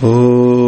सहनावतु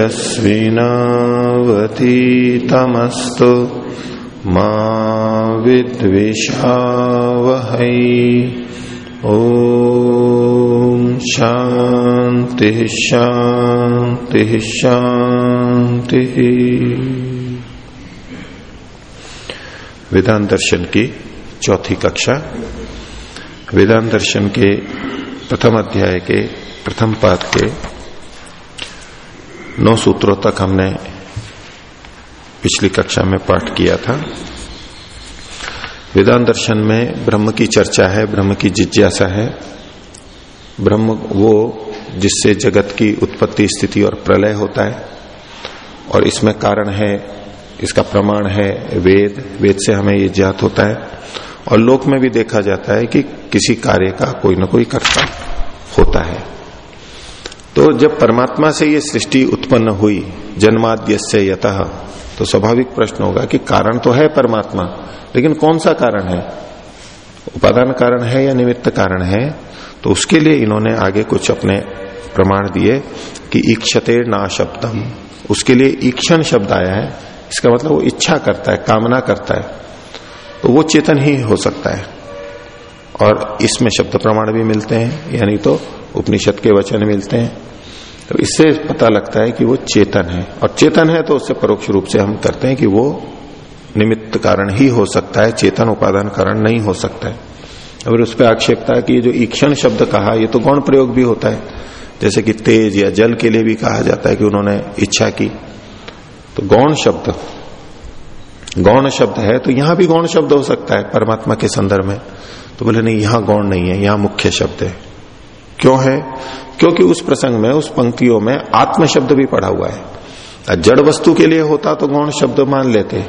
तेजस्विनावतीतमस्तु मा वह ओ शांति शांति शांति वेदांत दर्शन की चौथी कक्षा। वेदांत दर्शन के प्रथम अध्याय के प्रथम पाद के नौ सूत्रों तक हमने पिछली कक्षा में पाठ किया था। वेदांत दर्शन में ब्रह्म की चर्चा है, ब्रह्म की जिज्ञासा है। ब्रह्म वो जिससे जगत की उत्पत्ति, स्थिति और प्रलय होता है और इसमें कारण है, इसका प्रमाण है वेद। वेद से हमें ये ज्ञात होता है और लोक में भी देखा जाता है कि किसी कार्य का कोई ना कोई कर्ता होता है। तो जब परमात्मा से ये सृष्टि उत्पन्न हुई जन्माद्य से यत तो स्वाभाविक प्रश्न होगा कि कारण तो है परमात्मा, लेकिन कौन सा कारण है? उपादान कारण है या निमित्त कारण है? तो उसके लिए इन्होंने आगे कुछ अपने प्रमाण दिए कि ईक्षते ना शब्दम उसके लिए ईक्षण शब्द आया है, इसका मतलब वो इच्छा करता है, कामना करता है। तो वो चेतन ही हो सकता है। और इसमें शब्द प्रमाण भी मिलते हैं, यानी तो उपनिषद के वचन मिलते हैं। तो इससे पता लगता है कि वो चेतन है। और चेतन है तो उससे परोक्ष रूप से हम करते हैं कि वो निमित्त कारण ही हो सकता है, चेतन उपादान कारण नहीं हो सकता है। अगर उस पर आक्षेपता है कि ये जो ईक्षण शब्द कहा, ये तो गौण प्रयोग भी होता है। जैसे कि तेज या जल के लिए भी कहा जाता है कि उन्होंने इच्छा की। तो गौण शब्द गौण शब्द है तो यहाँ भी गौण शब्द हो सकता है परमात्मा के संदर्भ में। तो बोले, नहीं, यहाँ गौण नहीं है, यहाँ मुख्य शब्द है। क्यों है? क्योंकि उस प्रसंग में, उस पंक्तियों में आत्म शब्द भी पड़ा हुआ है। जड़ वस्तु के लिए होता तो गौण शब्द मान लेते।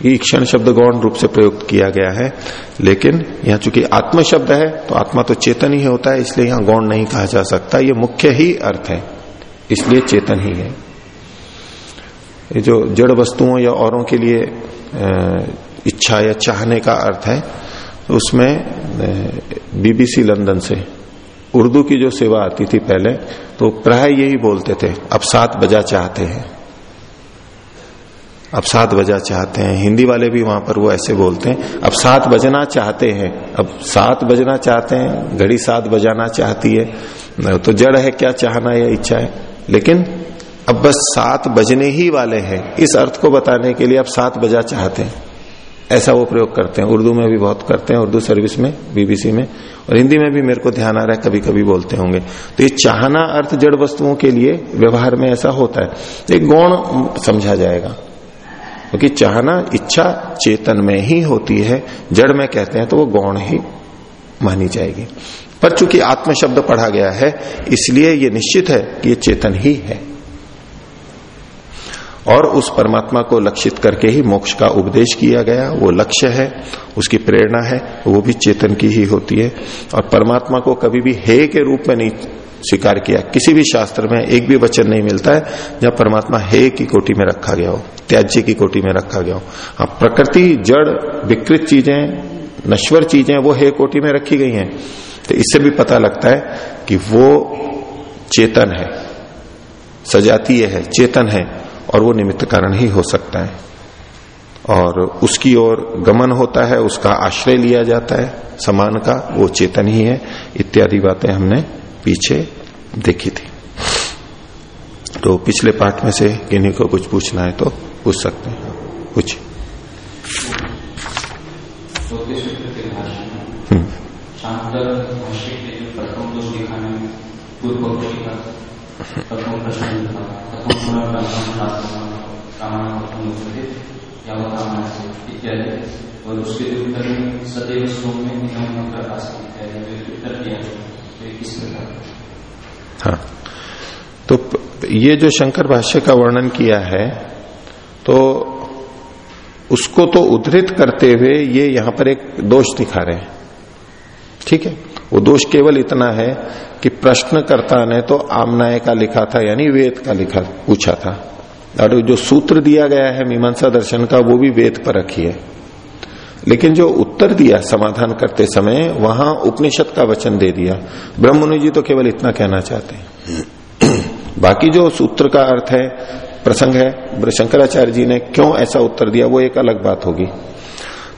क्षण शब्द गौण रूप से प्रयुक्त किया गया है। लेकिन यहाँ चूँकि आत्म शब्द है तो आत्मा तो चेतन ही होता है, इसलिए यहाँ गौण नहीं कहा जा सकता। ये मुख्य ही अर्थ है, इसलिए चेतन ही है। ये जो जड़ वस्तुओं या औरों के लिए इच्छा या चाहने का अर्थ है उसमें बीबीसी लंदन से उर्दू की जो सेवा आती थी पहले तो प्राय यही बोलते थे, अब सात बजा चाहते हैं। अब सात बजा चाहते हैं। हिंदी वाले भी वहाँ पर वो ऐसे बोलते हैं, अब सात बजना चाहते हैं। अब सात बजना चाहते हैं, घड़ी सात बजाना चाहती है। तो जड़ है क्या चाहना या इच्छा है? लेकिन अब बस सात बजने ही वाले हैं, इस अर्थ को बताने के लिए अब सात बजा चाहते हैं। ऐसा वो प्रयोग करते हैं। उर्दू में भी बहुत करते हैं, उर्दू सर्विस में बीबीसी में। और हिंदी में भी मेरे को ध्यान आ रहा है कभी कभी बोलते होंगे। तो ये चाहना अर्थ जड़ वस्तुओं के लिए व्यवहार में ऐसा होता है। एक गौण समझा जाएगा। क्योंकि तो चाहना इच्छा चेतन में ही होती है, जड़ में कहते हैं तो वो गौण ही मानी जाएगी। पर चूँकि आत्म शब्द पढ़ा गया है, इसलिए ये निश्चित है कि ये चेतन ही है। और उस परमात्मा को लक्षित करके ही मोक्ष का उपदेश किया गया। वो लक्ष्य है, उसकी प्रेरणा है, वो भी चेतन की ही होती है। और परमात्मा को कभी भी हे के रूप में नहीं स्वीकार किया। किसी भी शास्त्र में एक भी वचन नहीं मिलता है जहाँ परमात्मा हे की कोटि में रखा गया हो, त्याज्य की कोटि में रखा गया हो। हाँ प्रकृति, जड़, विकृत चीज़ें, नश्वर चीज़ें, वो हे कोटि में रखी गई हैं। तो इससे भी पता लगता है कि वो चेतन है, सजातीय है, चेतन है। और वो निमित्त कारण ही हो सकता है। और उसकी ओर गमन होता है, उसका आश्रय लिया जाता है, समान का, वो चेतन ही है, इत्यादि बातें हमने पीछे देखी थी। तो पिछले पाठ में से किन्हीं को कुछ पूछना है तो पूछ सकते हैं। कुछ। हम्म। पूर्व और उसके उत्तर में सदैव श्लोक में नियम उत्तर किया तो किस प्रकार हाँ। तो ये जो शंकर भाष्य का वर्णन किया है तो उसको तो उद्धृत करते हुए ये यहाँ पर एक दोष दिखा रहे हैं। ठीक है? वो दोष केवल इतना है कि प्रश्नकर्ता ने तो आमनाय का लिखा था, यानी वेद का लिखा, पूछा था। और जो सूत्र दिया गया है मीमांसा दर्शन का, वो भी वेद पर रखी है। लेकिन जो उत्तर दिया समाधान करते समय, वहाँ उपनिषद का वचन दे दिया। ब्रह्मनु जी तो केवल इतना कहना चाहते हैं। बाकी जो सूत्र का अर्थ है, प्रसंग है शंकराचार्य जी ने क्यों ऐसा उत्तर दिया, वो एक अलग बात होगी।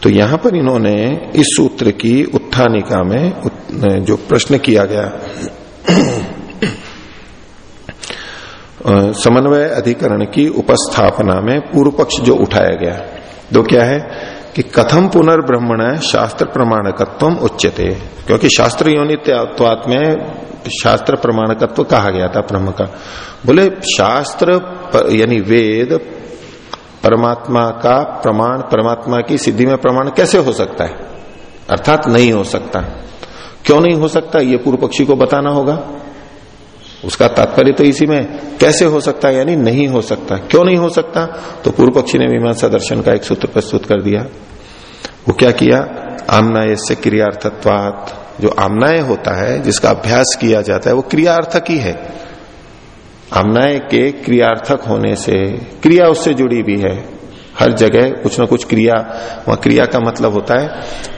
तो यहाँ पर इन्होंने इस सूत्र की उत्थानिका में जो प्रश्न किया गया समन्वय अधिकरण की उपस्थापना में पूर्व पक्ष जो उठाया गया तो क्या है कि कथम पुनर्ब्रह्मण शास्त्र प्रमाणकत्व उच्चते क्योंकि शास्त्र योनित्वात में शास्त्र प्रमाणकत्व कहा गया था ब्रह्म का। बोले, शास्त्र यानी वेद परमात्मा का प्रमाण, परमात्मा की सिद्धि में प्रमाण कैसे हो सकता है? अर्थात नहीं हो सकता। क्यों नहीं हो सकता? ये पूर्व पक्षी को बताना होगा। उसका तात्पर्य तो इसी में, कैसे हो सकता है? यानी नहीं हो सकता। क्यों नहीं हो सकता? तो पूर्व पक्षी ने मीमांसा दर्शन का एक सूत्र प्रस्तुत कर दिया। वो क्या किया? आमनाय से क्रियार्थत्वात। जो आमनाय होता है, जिसका अभ्यास किया जाता है, वो क्रियार्थक ही है। आमनाय के क्रियार्थक होने से, क्रिया उससे जुड़ी भी है। हर जगह कुछ ना कुछ क्रिया, वहाँ क्रिया का मतलब होता है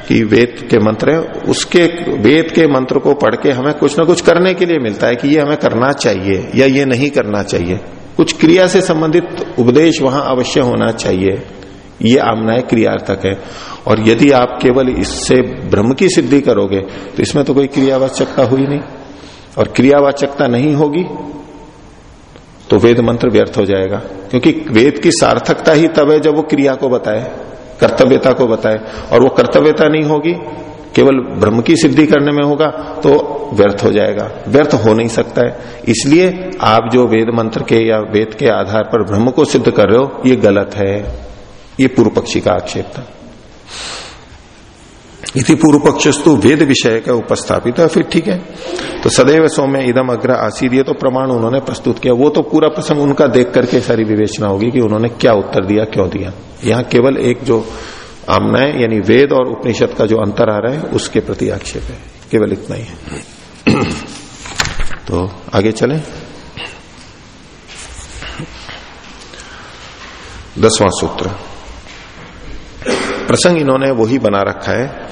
कि वेद के मंत्र है, उसके, वेद के मंत्र को पढ़ के हमें कुछ ना कुछ करने के लिए मिलता है कि ये हमें करना चाहिए या ये नहीं करना चाहिए। कुछ क्रिया से संबंधित उपदेश वहाँ अवश्य होना चाहिए। ये आमनाय क्रियार्थक है। और यदि आप केवल इससे ब्रह्म की सिद्धि करोगे तो इसमें तो कोई क्रियावाचकता हुई नहीं। और क्रियावाचकता नहीं होगी तो वेद मंत्र व्यर्थ हो जाएगा। क्योंकि वेद की सार्थकता ही तब है जब वो क्रिया को बताए, कर्तव्यता को बताए। और वो कर्तव्यता नहीं होगी, केवल ब्रह्म की सिद्धि करने में होगा तो व्यर्थ हो जाएगा। व्यर्थ हो नहीं सकता है। इसलिए आप जो वेद मंत्र के या वेद के आधार पर ब्रह्म को सिद्ध कर रहे हो, ये गलत है। ये पूर्व पक्षी का आक्षेप था। इति पूर्व पक्षस्तु वेद विषय का उपस्थापित। है फिर ठीक है। तो सदैव सौम्य इदम अग्र आसीद। ये तो प्रमाण उन्होंने प्रस्तुत किया। वो तो पूरा प्रसंग उनका देख करके सारी विवेचना होगी कि उन्होंने क्या उत्तर दिया, क्यों दिया। यहाँ केवल एक जो आमना है यानी वेद और उपनिषद का जो अंतर आ रहा है, उसके प्रति आक्षेप है। केवल इतना ही है। तो आगे चले। दसवां सूत्र। प्रसंग इन्होंने वही बना रखा है।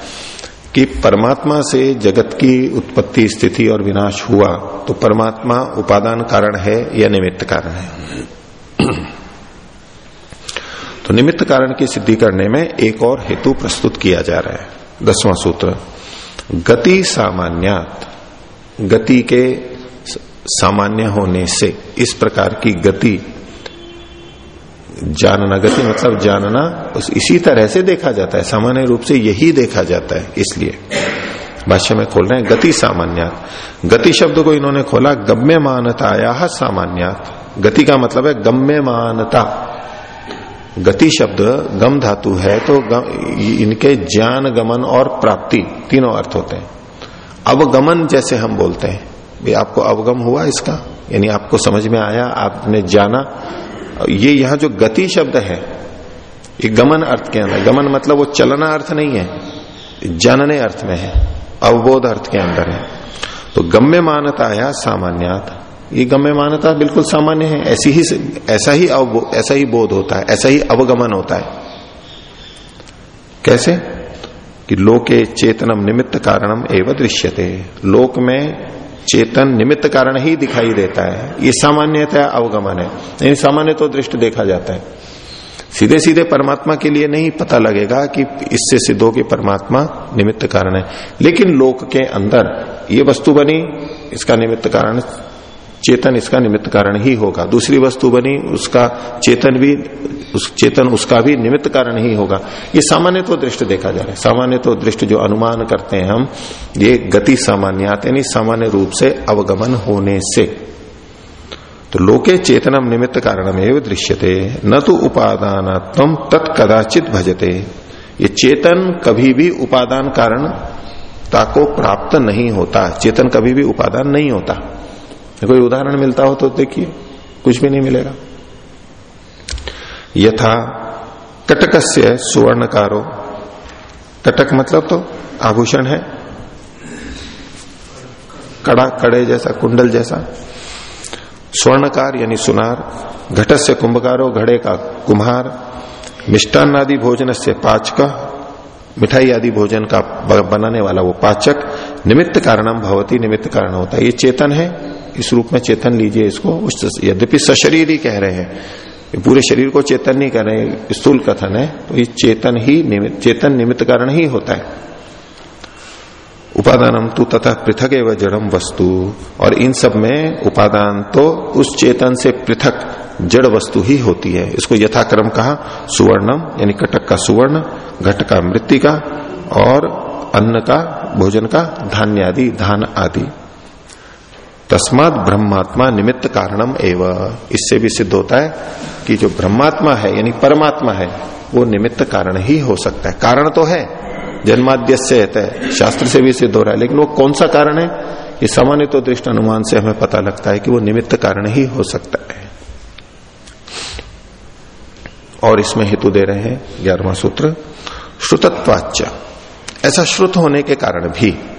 कि परमात्मा से जगत की उत्पत्ति, स्थिति और विनाश हुआ तो परमात्मा उपादान कारण है या निमित्त कारण है? तो निमित्त कारण की सिद्धि करने में एक और हेतु प्रस्तुत किया जा रहा है। दसवां सूत्र, गति सामान्यात, गति के सामान्य होने से इस प्रकार की गति जानना, गति मतलब जानना, उस इसी तरह से देखा जाता है। सामान्य रूप से यही देखा जाता है, इसलिए। भाष्य में खोल रहे हैं, गति सामान्यात। गति शब्द को इन्होंने खोला गम्य मानता या सामान्यात। गति का मतलब है गम्य मानता गति शब्द, गम धातु है तो इनके ज्ञान, गमन और प्राप्ति, तीनों अर्थ होते हैं। अवगमन जैसे हम बोलते हैं। भाई आपको अवगम हुआ इसका? यानी आपको समझ में आया, आपने जाना ये यहाँ जो गति शब्द है, ये गमन अर्थ के अंदर, गमन मतलब वो चलना अर्थ नहीं है, जानने अर्थ में है, अवबोध अर्थ के अंदर है। तो गम्य मानता या सामान्यात, ये गम्य मानता बिल्कुल सामान्य है, ऐसी ही ऐसा ही ऐसा ही बोध होता है, ऐसा ही अवगमन होता है। कैसे? कि लोके चेतनम निमित्त कारणम एवं दृश्यते। लोक में चेतन निमित्त कारण ही दिखाई देता है। ये सामान्यतः अवगमन है। यानी सामान्य तो दृष्ट देखा जाता है। सीधे सीधे परमात्मा के लिए नहीं पता लगेगा कि इससे सिद्ध कि परमात्मा निमित्त कारण है। लेकिन लोक के अंदर ये वस्तु बनी, इसका निमित्त कारण चेतन इसका निमित्त कारण ही होगा। दूसरी वस्तु बनी, उसका चेतन भी, उस चेतन उसका भी निमित्त कारण ही होगा। ये सामान्य तो दृष्ट देखा जा रहा है। सामान्य तो दृष्ट जो अनुमान करते हैं हम, ये गति सामान्य यानी सामान्य रूप से अवगमन होने से। तो लोके चेतनम निमित्त कारणम एवं दृश्यते, न तो उपादान तत्कदाचित भजते। ये चेतन कभी भी उपादान कारण को प्राप्त नहीं होता। चेतन कभी भी उपादान नहीं होता। कोई उदाहरण मिलता हो तो देखिए, कुछ भी नहीं मिलेगा। यथा कटक से सुवर्णकारो। कटक मतलब तो आभूषण है। कड़ा, कड़े जैसा, कुंडल जैसा। स्वर्णकार यानी सुनार घट से कुंभकारो, घड़े का कुम्हार मिष्टान आदि भोजन से पाचक, मिठाई आदि भोजन का बनाने वाला वो पाचक, निमित्त कारणम भवती, निमित्त कारण होता है। ये चेतन है इस रूप में चेतन लीजिए इसको। उस यद्यपि सशरीर ही कह रहे हैं पूरे शरीर को चेतन नहीं कर रहे स्थूल कथन है तो ये चेतन ही निमित्त चेतन निमित्त कारण ही होता है। उपादानम तू तथा पृथक एवं जड़म वस्तु, और इन सब में उपादान तो उस चेतन से पृथक जड़ वस्तु ही होती है। इसको यथाक्रम कहा, सुवर्णम, यानी कटक का सुवर्ण, घट का मृत्यु का और अन्न का, भोजन का धान्य आदि धान आदि। तस्मात ब्रह्मात्मा निमित्त कारणम एवं। इससे भी सिद्ध होता है कि जो ब्रह्मात्मा है, यानी परमात्मा है, वो निमित्त कारण ही हो सकता है। कारण तो है जन्माद्य से है। शास्त्र से भी सिद्ध हो रहा है, लेकिन वो कौन सा कारण है? ये सामान्य तो दृष्ट अनुमान से हमें पता लगता है कि वो निमित्त कारण ही हो सकता है। और इसमें हेतु दे रहे हैं ग्यारहवा सूत्र श्रुतत्वाच्य ऐसा श्रुत होने के कारण भी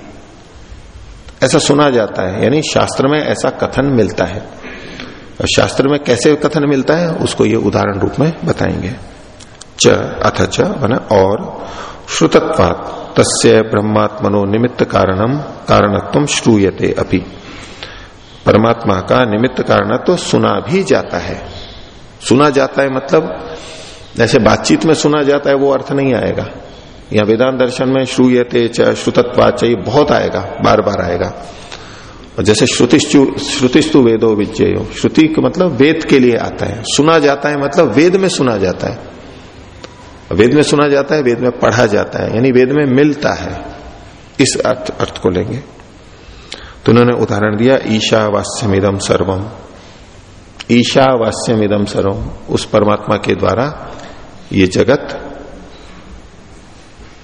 ऐसा सुना जाता है, यानी शास्त्र में ऐसा कथन मिलता है। और शास्त्र में कैसे कथन मिलता है, उसको ये उदाहरण रूप में बताएँगे। च, अथ च बना और, श्रुतत्वात, तस्य ब्रह्मात्मनो निमित्त कारणम कारणत्व श्रूयते अपि। परमात्मा का निमित्त कारण तो सुना भी जाता है। सुना जाता है मतलब जैसे बातचीत में सुना जाता है, वो अर्थ नहीं आएगा। या वेदांत दर्शन में श्रूयते श्रुतत्वाच ये बहुत आएगा बार बार आएगा। और जैसे श्रुतिस्तु श्रुतिस्तु वेदो विजयो श्रुति मतलब वेद के लिए आता है। सुना जाता है मतलब वेद में सुना जाता है। वेद में सुना जाता है, वेद में पढ़ा जाता है, यानी वेद में मिलता है। इस अर्थ अर्थ को लेंगे। तो उन्होंने उदाहरण दिया ईशावास्यम इदम सर्वम ईशावास्यम इदम सर्वम उस परमात्मा के द्वारा ये जगत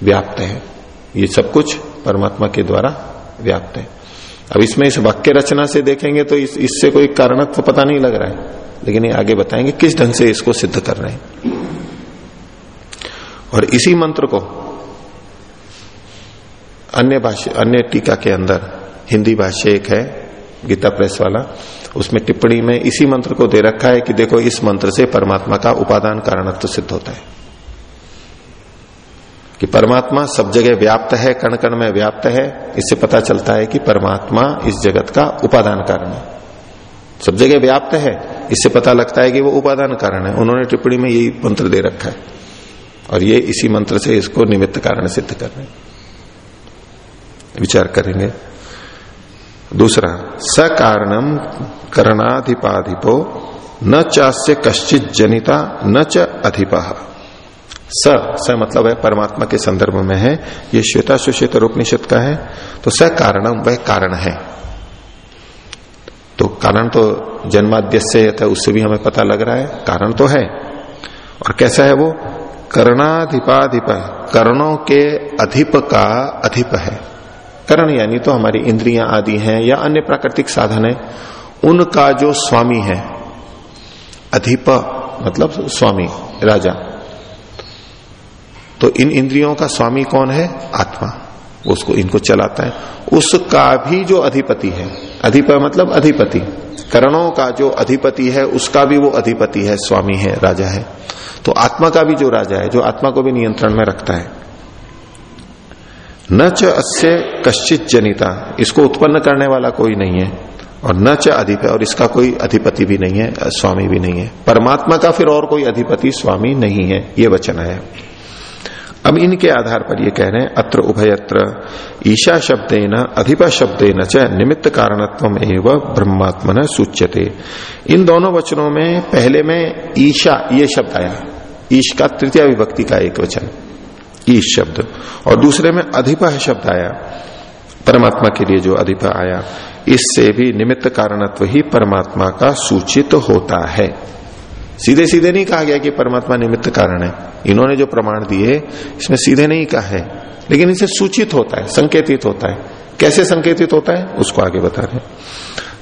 व्याप्त है। ये सब कुछ परमात्मा के द्वारा व्याप्त है। अब इसमें इस वाक्य रचना से देखेंगे तो इस, इससे कोई कारणत्व पता नहीं लग रहा है। लेकिन ये आगे बताएँगे किस ढंग से इसको सिद्ध कर रहे हैं। और इसी मंत्र को अन्य भाषा अन्य टीका के अंदर हिंदी भाष्य एक है गीता प्रेस वाला उसमें टिप्पणी में इसी मंत्र को दे रखा है कि देखो इस मंत्र से परमात्मा का उपादान कारणत्व सिद्ध होता है। कि परमात्मा सब जगह व्याप्त है कण कण में व्याप्त है, इससे पता चलता है कि परमात्मा इस जगत का उपादान कारण है। सब जगह व्याप्त है, इससे पता लगता है कि वो उपादान कारण है। उन्होंने टिप्पणी में यही मंत्र दे रखा है। और ये इसी मंत्र से इसको निमित्त कारण सिद्ध कर रहे विचार करेंगे। दूसरा सकारणम करणाधिपाधिपो न चास्य कश्चित जनिता न च अधिप। स स मतलब है परमात्मा के संदर्भ में है। ये श्वेता सुश्वेत उपनिषद का है। तो स कारणम, वह कारण है। तो कारण तो जन्माद्य से उससे भी हमें पता लग रहा है, कारण तो है। और कैसा है वो? कर्णाधिपाधिप, कर्णों के अधिप का अधिप है। कर्ण यानी तो हमारी इंद्रियाँ आदि हैं या अन्य प्राकृतिक साधन है। उनका जो स्वामी है, अधिप मतलब स्वामी, राजा। तो इन इंद्रियों का स्वामी कौन है? आत्मा। उसको इनको चलाता है। उसका भी जो अधिपति है, अधिप मतलब अधिपति। करणों का जो अधिपति है, उसका भी वो अधिपति है, स्वामी है, राजा है। तो आत्मा का भी जो राजा है, जो आत्मा को भी नियंत्रण में रखता है। न च अस्य कश्चित जनिता। इसको उत्पन्न करने वाला कोई नहीं है। और न च अधिप, और इसका कोई अधिपति भी नहीं है स्वामी भी नहीं है। परमात्मा का फिर और कोई अधिपति, स्वामी नहीं है। ये वचन है। अब इनके आधार पर ये कह रहे हैं, अत्र उभयत्र, ईशा शब्देन, अधिप शब्देन च, निमित्त कारणत्व एवं ब्रह्मात्मन सूच्यते। इन दोनों वचनों में, पहले में ईशा, ये शब्द आया। ईश का तृतीय विभक्ति का एक वचन, ईश शब्द। और दूसरे में अधिप शब्द आया। परमात्मा के लिए जो अधिप आया, इससे भी निमित्त कारणत्व ही परमात्मा का सूचित होता है। सीधे सीधे नहीं कहा गया कि परमात्मा निमित्त कारण है। इन्होंने जो प्रमाण दिए, इसमें सीधे नहीं कहा है। लेकिन इसे सूचित होता है, संकेतित होता है। कैसे संकेतित होता है? उसको आगे बता रहे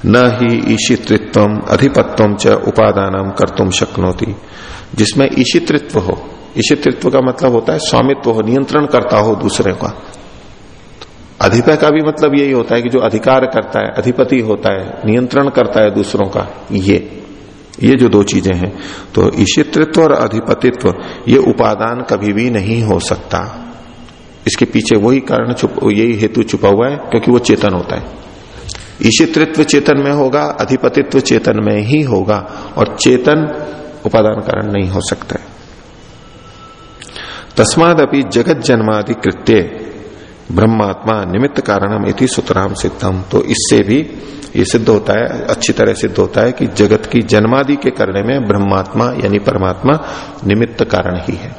न ही ईशित्व अधिपत्व च उपादान कर तुम शक्नोती। जिसमें ईशित्व हो ईशित्व का मतलब होता है स्वामित्व हो नियंत्रण करता हो दूसरे का। अधिपय का भी मतलब यही होता है कि जो अधिकार करता है, अधिपति होता है नियंत्रण करता है दूसरों का, ये। ये जो दो चीज़ें हैं तो ईशित्व और अधिपतित्व, ये उपादान कभी भी नहीं हो सकता। इसके पीछे वही कारण यही हेतु छुपा हुआ है, क्योंकि वो चेतन होता है। ईशित्व चेतन में होगा, अधिपतित्व चेतन में ही होगा, और चेतन उपादान कारण नहीं हो सकता है। तस्माद अपनी जगत जन्मादि कृत्य ब्रह्मात्मा निमित्त कारणम इति सुतराम सिद्धम। तो इससे भी ये सिद्ध होता है, अच्छी तरह सिद्ध होता है कि जगत की जन्मादि के करने में ब्रह्मात्मा यानी परमात्मा निमित्त कारण ही है।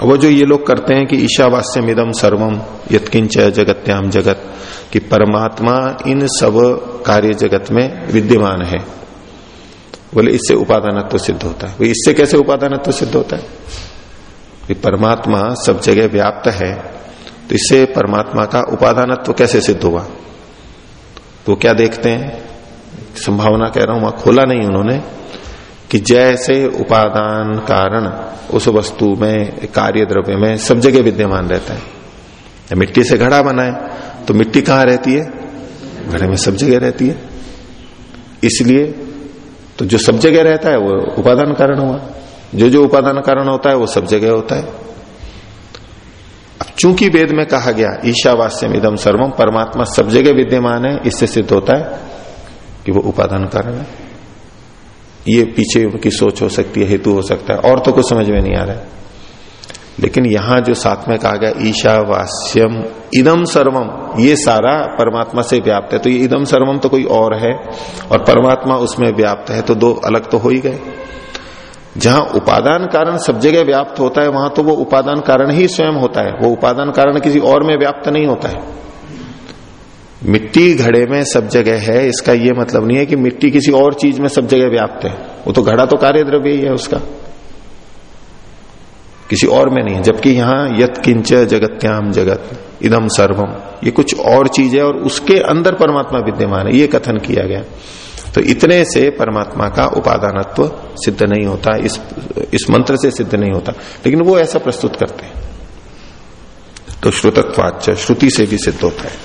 अब वो जो ये लोग करते हैं कि ईशावास्यम इदम सर्वम यत्किंच जगत्याम जगत, कि परमात्मा इन सब कार्य जगत में विद्यमान है। बोले, इससे उपादानत्व सिद्ध होता है। इससे कैसे उपादानत्व सिद्ध होता है? परमात्मा सब जगह व्याप्त है तो इससे परमात्मा का उपादानत्व कैसे सिद्ध हुआ तो क्या देखते हैं? संभावना कह रहा हूँ, वहाँ खोला नहीं उन्होंने कि जैसे उपादान कारण उस वस्तु में कार्य द्रव्य में सब जगह विद्यमान रहता है। मिट्टी से घड़ा बनाए तो मिट्टी कहाँ रहती है? घड़े में सब जगह रहती है। इसलिए तो जो सब जगह रहता है, वो उपादान कारण हुआ। जो जो उपादान कारण होता है, वो सब जगह होता है। चूँकि वेद में कहा गया ईशावास्यम इदम सर्वम परमात्मा सब जगह विद्यमान है, इससे सिद्ध होता है कि वो उपादान कारण है। ये पीछे की सोच हो सकती है, हेतु हो सकता है, और तो कुछ समझ में नहीं आ रहा है। लेकिन यहाँ जो साथ में कहा गया ईशावास्यम इदम सर्वम ये सारा परमात्मा से व्याप्त है। तो ये इदम सर्वम तो कोई और है, और परमात्मा उसमें व्याप्त है तो दो अलग तो हो ही गए। जहाँ उपादान कारण सब जगह व्याप्त होता है, वहाँ तो वो उपादान कारण ही स्वयं होता है। वो उपादान कारण किसी और में व्याप्त नहीं होता है। मिट्टी घड़े में सब जगह है, इसका ये मतलब नहीं है कि मिट्टी किसी और चीज़ में सब जगह व्याप्त है। वो तो घड़ा तो कार्य द्रव्य ही है उसका। किसी और में नहीं जबकि यहाँ यत किंच जगत्याम जगत, इदम सर्वम। ये कुछ और चीज़ है और उसके अंदर परमात्मा विद्यमान है। ये कथन किया गया। तो इतने से परमात्मा का उपादानत्व सिद्ध नहीं होता, इस इस मंत्र से सिद्ध नहीं होता। लेकिन वो ऐसा प्रस्तुत करते हैं। तो श्रुतत्वाच श्रुति से भी सिद्ध होता है।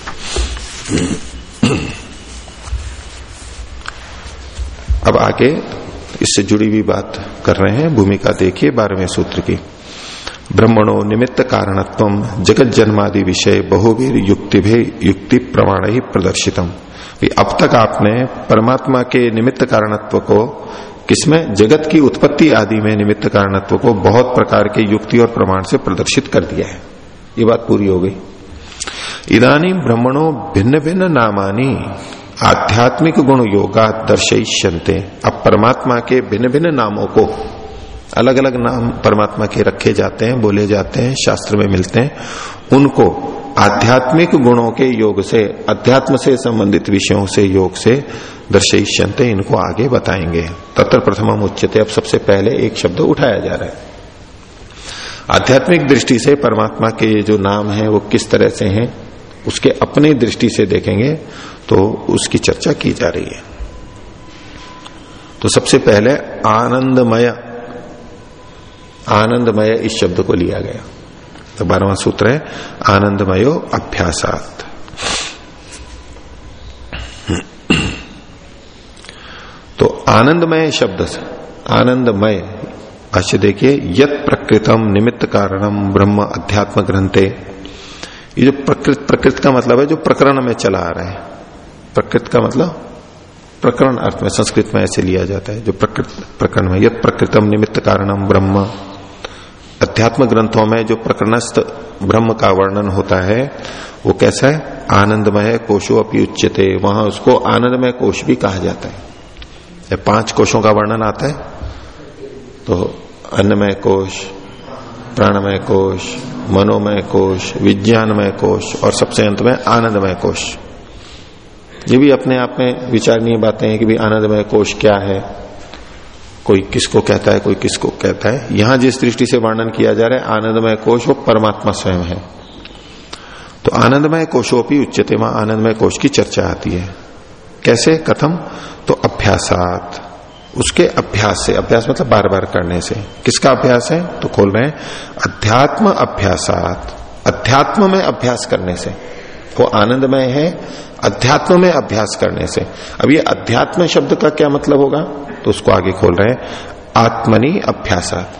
अब आगे इससे जुड़ी हुई बात कर रहे हैं। भूमिका देखिए बारहवें सूत्र की। ब्रह्मणो निमित्त कारणत्व जगत जन्मादि विषय बहुवीर युक्ति युक्ति प्रमाण ही प्रदर्शितम। अब तक आपने परमात्मा के निमित्त कारणत्व को, किसमें? जगत की उत्पत्ति आदि में निमित्त कारणत्व को बहुत प्रकार के युक्ति और प्रमाण से प्रदर्शित कर दिया है। ये बात पूरी हो गई। इदानी ब्रह्मणों भिन्न भिन्न नामानी आध्यात्मिक गुण योगा दर्शयिष्यंते अब परमात्मा के भिन्न भिन्न नामों को अलग अलग नाम परमात्मा के रखे जाते हैं, बोले जाते हैं, शास्त्र में मिलते हैं। उनको आध्यात्मिक गुणों के योग से, अध्यात्म से संबंधित विषयों से, योग से दर्शयिष्यंते इनको आगे बताएँगे। तत्र प्रथम उच्चते अब सबसे पहले एक शब्द उठाया जा रहा है। आध्यात्मिक दृष्टि से परमात्मा के जो नाम है, वो किस तरह से हैं, उसके अपनी दृष्टि से देखेंगे तो उसकी चर्चा की जा रही है। तो सबसे पहले आनंदमय आनंदमय इस शब्द को लिया गया। तो बारहवा सूत्र है आनंदमयो अभ्यासात तो आनंदमय शब्द से, आनंदमय भाष्य देखिए, यत प्रकृतम निमित्त कारणम ब्रह्म अध्यात्म ग्रंथे। ये जो प्रकृत प्रकृत का मतलब है जो प्रकरण में चला आ रहा है। प्रकृत का मतलब प्रकरण अर्थ में, संस्कृत में ऐसे लिया जाता है, जो प्रकृत, प्रकरण में, यत प्रकृतम निमित्त कारणम ब्रह्म। अध्यात्म ग्रंथों में जो प्रकरणस्थ ब्रह्म का वर्णन होता है, वो कैसा है? आनंदमय कोशो अपनी उच्चते वहाँ उसको आनंदमय कोश भी कहा जाता है। पाँच कोशों का वर्णन आता है तो अन्नमय कोश, प्राणमय कोश, मनोमय कोश, विज्ञानमय कोश और सबसे अंत में आनंदमय कोश। ये भी अपने आप में विचारणीय बातें हैं कि भी आनंदमय कोश क्या है। कोई किसको कहता है, कोई किसको कहता है। यहाँ जिस दृष्टि से वर्णन किया जा रहा है, आनंदमय कोष वो परमात्मा स्वयं है। तो आनंदमय कोशोपी उच्चते, वहाँ आनंदमय कोष की चर्चा आती है। कैसे? कथम तो अभ्यासात। उसके अभ्यास से, अभ्यास मतलब बार बार करने से। किसका अभ्यास है? तो खोल रहे हैं, अध्यात्म अभ्यासात। अध्यात्म में अभ्यास करने से। वो आनंदमय है, अध्यात्म में अभ्यास करने से। अब ये अध्यात्म शब्द का क्या मतलब होगा? तो उसको आगे खोल रहे हैं, आत्मनि अभ्यासात।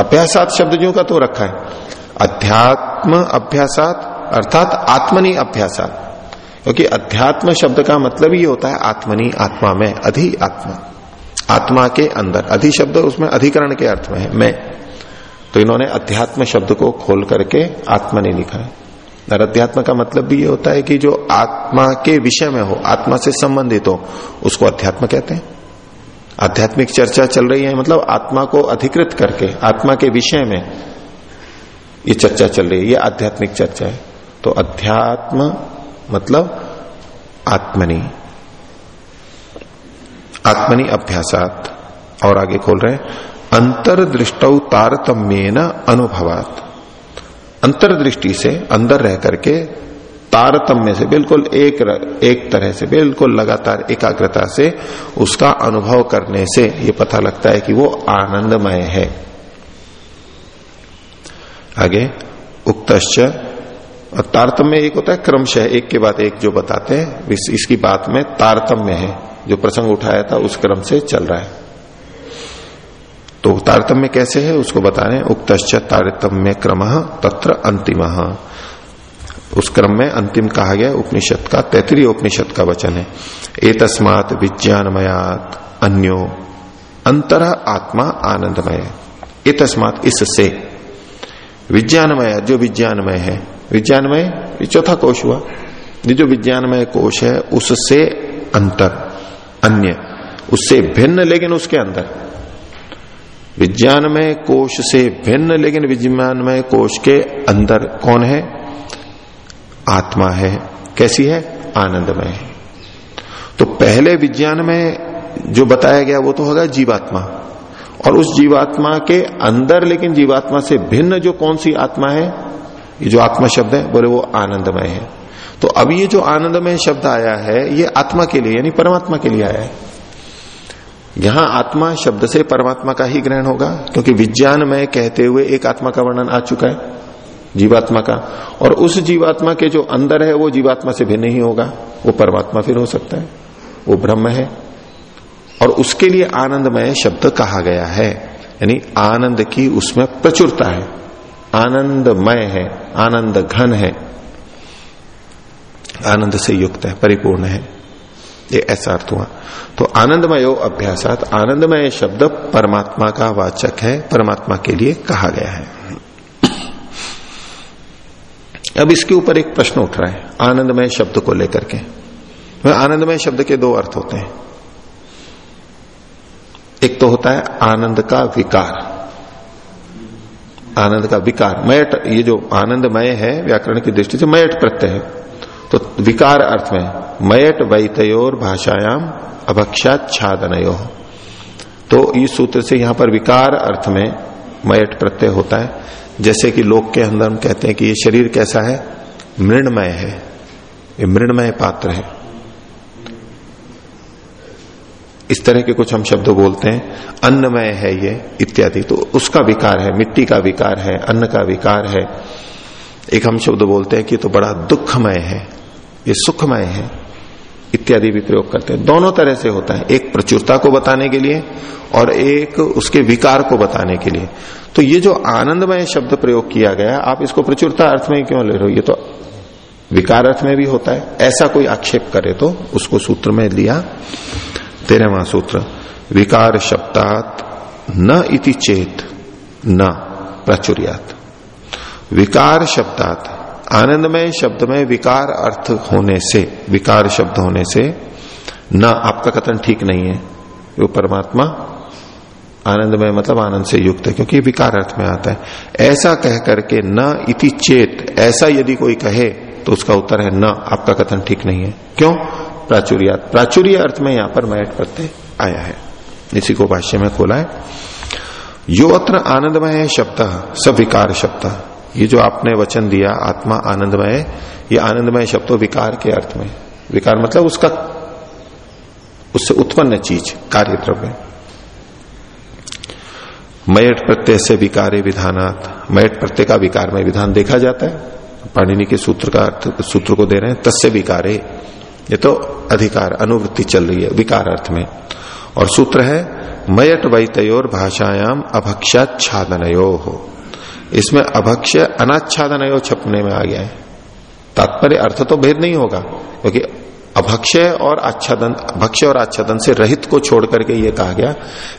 अभ्यासात शब्द जो का तो रखा है। अध्यात्म अभ्यासात, अर्थात आत्मनि अभ्यासात। क्योंकि अध्यात्म शब्द का मतलब ही होता है, आत्मनि, आत्मा में, अधि आत्मा। आत्मा के अंदर, अधि शब्द उसमें अधिकरण के अर्थ में है, मैं। तो इन्होंने अध्यात्म शब्द को खोल करके आत्मा ने लिखा है। और अध्यात्म का मतलब भी ये होता है कि जो आत्मा के विषय में हो, आत्मा से संबंधित हो, उसको अध्यात्म कहते हैं। आध्यात्मिक चर्चा चल रही है मतलब आत्मा को अधिकृत करके, आत्मा के विषय में ये चर्चा चल रही है, ये आध्यात्मिक चर्चा है। तो अध्यात्म मतलब आत्मनि। आत्मनि अभ्यासात, और आगे खोल रहे अंतर्दृष्ट तारतम्य न अनुभवात। अंतर्दृष्टि से अंदर रह करके तारतम्य से बिल्कुल एक एक तरह से बिल्कुल लगातार एकाग्रता से उसका अनुभव करने से ये पता लगता है कि वो आनंदमय है। आगे उक्त और तारतम्य एक होता है क्रमशः एक के बाद एक जो बताते हैं इस, इसकी बात में तारतम्य है जो प्रसंग उठाया था उस क्रम से चल रहा है। तो तारतम्य कैसे है उसको बता रहे उक्त तारतम्य क्रम तत्र अंतिम। उस क्रम में अंतिम कहा गया उपनिषद का, तैतरीय उपनिषद का वचन है। ए तस्मात विज्ञानमयात अन्यो, अंतर आत्मा आनंदमय। ए तस्मात इससे। विज्ञानमय, जो विज्ञानमय है। विज्ञानमय चौथा कोश हुआ। ये जो विज्ञानमय कोश है, उससे अंतर। अन्य, उससे भिन्न लेकिन उसके अंदर। विज्ञानमय कोश से भिन्न लेकिन विज्ञानमय कोश के अंदर कौन है? आत्मा है। कैसी है? आनंदमय है। तो पहले विज्ञान में जो बताया गया, वो तो होगा जीवात्मा। और उस जीवात्मा के अंदर, लेकिन जीवात्मा से भिन्न जो कौन सी आत्मा है, ये जो आत्मा शब्द है, बोले वो आनंदमय है। तो अब ये जो आनंदमय शब्द आया है, ये आत्मा के लिए, यानी परमात्मा के लिए आया है। यहाँ आत्मा शब्द से परमात्मा का ही ग्रहण होगा, क्योंकि विज्ञान में कहते हुए एक आत्मा का वर्णन आ चुका है। जीवात्मा का। और उस जीवात्मा के जो अंदर है, वो जीवात्मा से भिन्न ही होगा। वो परमात्मा फिर हो सकता है। वो ब्रह्म है। और उसके लिए आनंदमय शब्द कहा गया है। यानी आनंद की उसमें प्रचुरता है। आनंदमय है। आनंद घन है। आनंद से युक्त है, परिपूर्ण है। ये ऐसा अर्थ हुआ तो आनंदमय अभ्यासात आनंदमय शब्द परमात्मा का वाचक है, परमात्मा के लिए कहा गया है। अब इसके ऊपर एक प्रश्न उठ रहा है, आनंदमय शब्द को लेकर के। आनंदमय शब्द के दो अर्थ होते हैं। एक तो होता है आनंद का विकार। आनंद का विकार, मयट, ये जो आनंदमय है व्याकरण की दृष्टि से मयट प्रत्यय है। तो विकार अर्थ में, मयट वैतयोर भाषायाम अभक्षात छादनयो तो इस सूत्र से यहाँ पर विकार अर्थ में मयट प्रत्यय होता है। जैसे कि लोक के अंदर हम कहते हैं कि ये शरीर कैसा है? मृणमय है। ये मृणमय पात्र है। इस तरह के कुछ हम शब्द बोलते हैं। अन्नमय है ये, इत्यादि। तो उसका विकार है, मिट्टी का विकार है, अन्न का विकार है। एक हम शब्द बोलते हैं कि तो बड़ा दुखमय है। ये सुखमय है। इत्यादि भी प्रयोग करते हैं। दोनों तरह से होता है। एक प्रचुरता को बताने के लिए और एक उसके विकार को बताने के लिए। तो ये जो आनंदमय शब्द प्रयोग किया गया, आप इसको प्रचुरता अर्थ में क्यों ले रहे हो? ये तो विकार अर्थ में भी होता है। ऐसा कोई आक्षेप करे तो उसको सूत्र में लिया। तेरहवा सूत्र, विकार शब्दात न इति चेत न प्रचुरियात। विकार शब्दात आनंदमय शब्द में विकार अर्थ होने से, विकार शब्द होने से, न आपका कथन ठीक नहीं है, वो परमात्मा आनंदमय मतलब आनंद से युक्त है, क्योंकि विकार अर्थ में आता है। ऐसा कह करके न इति चेत, ऐसा यदि कोई कहे तो उसका उत्तर है न, आपका कथन ठीक नहीं है। क्यों? प्राचुर्यात प्राचुर्य अर्थ में यहाँ पर मैट प्रत्यय आया है। इसी को भाष्य में खोला है। यो अत्र आनंदमय शब्द सविकार शब्द। ये जो आपने वचन दिया, आत्मा आनंदमय, ये आनंदमय शब्द विकार के अर्थ में। विकार मतलब उसका, उससे उत्पन्न चीज़ कार्य द्रव्य मयट प्रत्यय से विकारे विधानात। मयट प्रत्यय का विकार में विधान देखा जाता है। पाणिनि के सूत्र का अर्थ, सूत्र को दे रहे हैं, तस्य विकारे। ये तो अधिकार, अनुवृत्ति चल रही है, विकार अर्थ में। और सूत्र है, मयट वैतयोर भाषायाम अभक्षाच्छादनयो हो इसमें अभक्ष्य, अनाच्छादनयो छपने में आ गया है। तात्पर्य अर्थ तो भेद नहीं होगा, क्योंकि अभक्ष्य और आच्छादन भक्ष्य और आच्छादन से रहित को छोड़ करके ये कहा गया,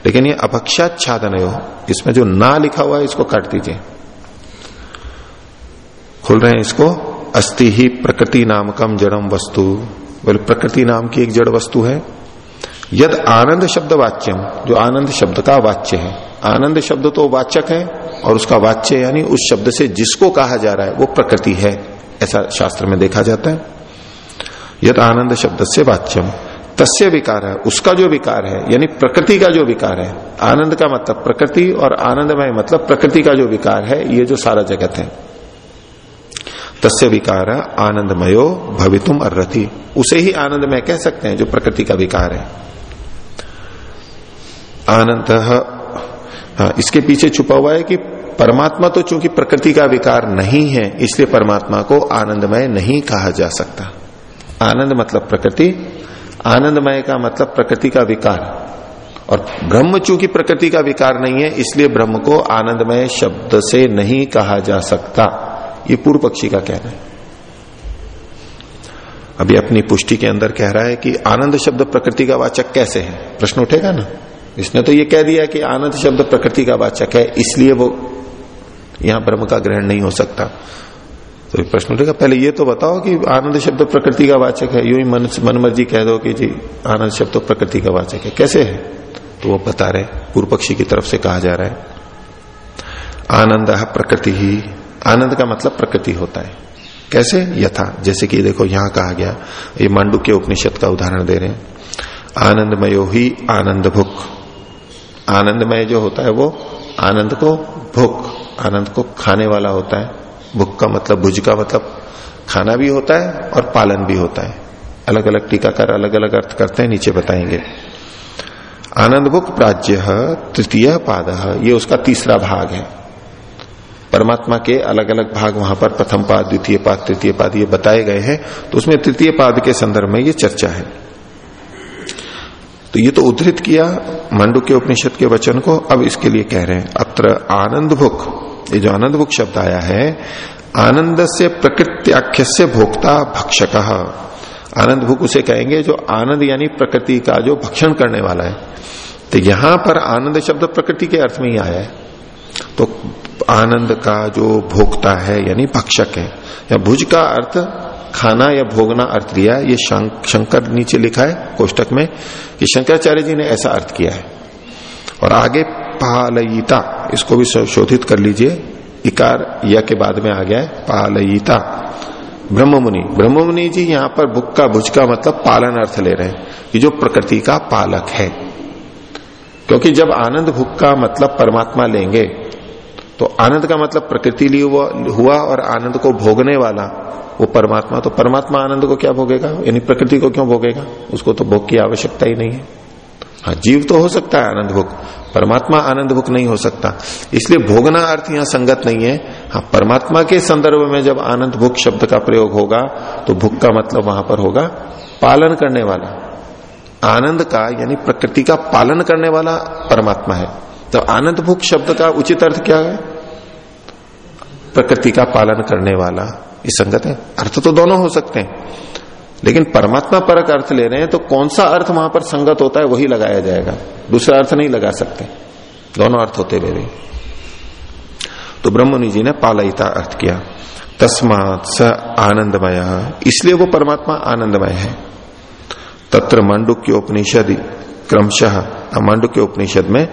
लेकिन ये अभक्षाच्छादन हो इसमें जो ना लिखा हुआ है, इसको काट दीजिए। खोल रहे हैं इसको अस्थि ही प्रकृति नामकम जड़म वस्तु। बोले, प्रकृति नाम की एक जड़ वस्तु है यद आनंद शब्द वाच्यम, जो आनंद शब्द का वाच्य है। आनंद शब्द तो वाचक है, और उसका वाच्य यानी उस शब्द से जिसको कहा जा रहा है, वो प्रकृति है, ऐसा शास्त्र में देखा जाता है। यद आनंद शब्द से वाच्यम, तस्य विकार है, उसका जो विकार है, यानी प्रकृति का जो विकार है। आनंद का मतलब प्रकृति, और आनंदमय मतलब प्रकृति का जो विकार है, ये जो सारा जगत है। तस्य विकार, आनंदमयो भवितुम अर्ति उसे ही आनंदमय कह सकते हैं, जो प्रकृति का विकार है। आनंद हाँ इसके पीछे छुपा हुआ है कि परमात्मा तो चूँकि प्रकृति का विकार नहीं है, इसलिए परमात्मा को आनंदमय नहीं कहा जा सकता। आनंद मतलब प्रकृति, आनंदमय का मतलब प्रकृति का विकार। और ब्रह्म चूँकि प्रकृति का विकार नहीं है, इसलिए ब्रह्म को आनंदमय शब्द से नहीं कहा जा सकता। ये पूर्व पक्षी का कहना है। अभी अपनी पुष्टि के अंदर कह रहा है कि आनंद शब्द प्रकृति का वाचक कैसे है? प्रश्न उठेगा ना? इसने तो ये कह दिया कि आनंद शब्द प्रकृति का वाचक है, इसलिए वो यहाँ ब्रह्म का ग्रहण नहीं हो सकता। तो प्रश्न उठेगा, पहले ये तो बताओ कि आनंद शब्द प्रकृति का वाचक है, यूँ ही मन मन मर्ज़ी कह दो कि जी, आनंद शब्द प्रकृति का वाचक है। कैसे है? तो वो बता रहे पूर्व पक्षी की तरफ़ से कहा जा रहा है, आनंद प्रकृति ही, आनंद का मतलब प्रकृति होता है। कैसे? यथा, जैसे कि देखो, यहाँ कहा गया, ये मांडू के उपनिषद का उदाहरण दे रहे हैं। आनंदमयो ही आनंद भुक आनंदमय जो होता है वो आनंद को भुक आनंद को खाने वाला होता है। भुक का मतलब भुज का मतलब खाना भी होता है और पालन भी होता है। अलग अलग टीकाकार अलग अलग अर्थ करते हैं, नीचे बताएँगे। आनंद भुक प्राज्य तृतीय पाद ये उसका तीसरा भाग है। परमात्मा के अलग अलग भाग वहाँ पर प्रथम पाद, द्वितीय पाद, तृतीय पाद ये बताए गए हैं। तो उसमें तृतीय पाद के संदर्भ में ये चर्चा है। तो ये तो उद्धृत किया मंडू के उपनिषद के वचन को, अब इसके लिए कह रहे हैं, अत्र आनंद भुक ये जो आनंद भुक शब्द आया है आनंद से प्रकृत्याख्य से भोक्ता भक्षक। आनंद भुक उसे कहेंगे जो आनंद यानी प्रकृति का जो भक्षण करने वाला है। तो यहाँ पर आनंद शब्द प्रकृति के अर्थ में ही आया है। तो आनंद का जो भोक्ता है, यानी भक्षक है, या भुज का अर्थ खाना या भोगना अर्थ लिया ये शंकर नीचे लिखा है कोष्टक में कि शंकराचार्य जी ने ऐसा अर्थ किया है। और आगे पालयिता, इसको भी शोधित कर लीजिए। इकार या के बाद में आ गया है, पालयिता। ब्रह्ममुनि। ब्रह्ममुनि जी यहाँ पर भुक का भुज का मतलब पालन अर्थ ले रहे हैं कि जो प्रकृति का पालक है। क्योंकि जब आनंद भुक का मतलब परमात्मा लेंगे तो आनंद का मतलब प्रकृति लिए हुआ और आनंद को भोगने वाला वो परमात्मा तो परमात्मा आनंद को क्या भोगेगा? यानी प्रकृति को क्यों भोगेगा? उसको तो भोग की आवश्यकता ही नहीं है। हाँ जीव तो हो सकता है आनंद भुक परमात्मा आनंद भुक नहीं हो सकता। इसलिए भोगना अर्थ यहाँ संगत नहीं है। हाँ परमात्मा के संदर्भ में जब आनंद भुक शब्द का प्रयोग होगा तो भुक का मतलब वहाँ पर होगा पालन करने वाला। आनंद का, यानी प्रकृति का पालन करने वाला परमात्मा है। तो आनंद भुक शब्द का उचित अर्थ क्या है? प्रकृति का पालन करने वाला। ये संगत है। अर्थ तो दोनों हो सकते हैं। लेकिन परमात्मा परक अर्थ ले रहे हैं तो कौन सा अर्थ वहाँ पर संगत होता है, वही लगाया जाएगा। दूसरा अर्थ नहीं लगा सकते। दोनों अर्थ होते हुए भी। तो ब्रह्मनि जी ने पालयिता अर्थ किया। तस्मात स आनंदमय। इसलिए वो परमात्मा आनंदमय है। तत्र मांडुक्य उपनिषद क्रमशः मांडुक्य उपनिषद में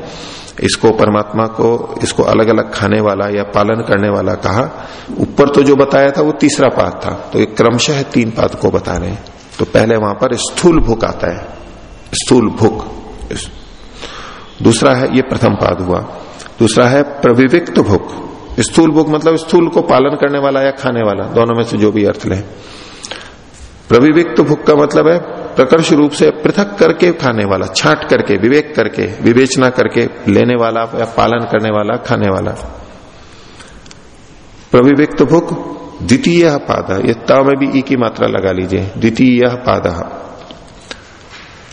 इसको परमात्मा को, इसको अलग अलग खाने वाला या पालन करने वाला कहा, ऊपर तो जो बताया था वो तीसरा पाद था। तो एक क्रमशः तीन पाद को बता रहे हैं। तो पहले वहाँ पर स्थूल भूख आता है। स्थूल भूख। दूसरा है, ये प्रथम पाद हुआ। दूसरा है, प्रविविक्त भूख। स्थूल भूख मतलब स्थूल को पालन करने वाला या खाने वाला। दोनों में से जो भी अर्थ लें। प्रविविक्त भूख का मतलब है प्रकर्ष रूप से पृथक करके खाने वाला, छांट करके, विवेक करके, विवेचना करके लेने वाला या पालन करने वाला, खाने वाला। प्रविविक्त भुक द्वितीय पाद। ये ता में भी ई की मात्रा लगा लीजिए। द्वितीय पाद।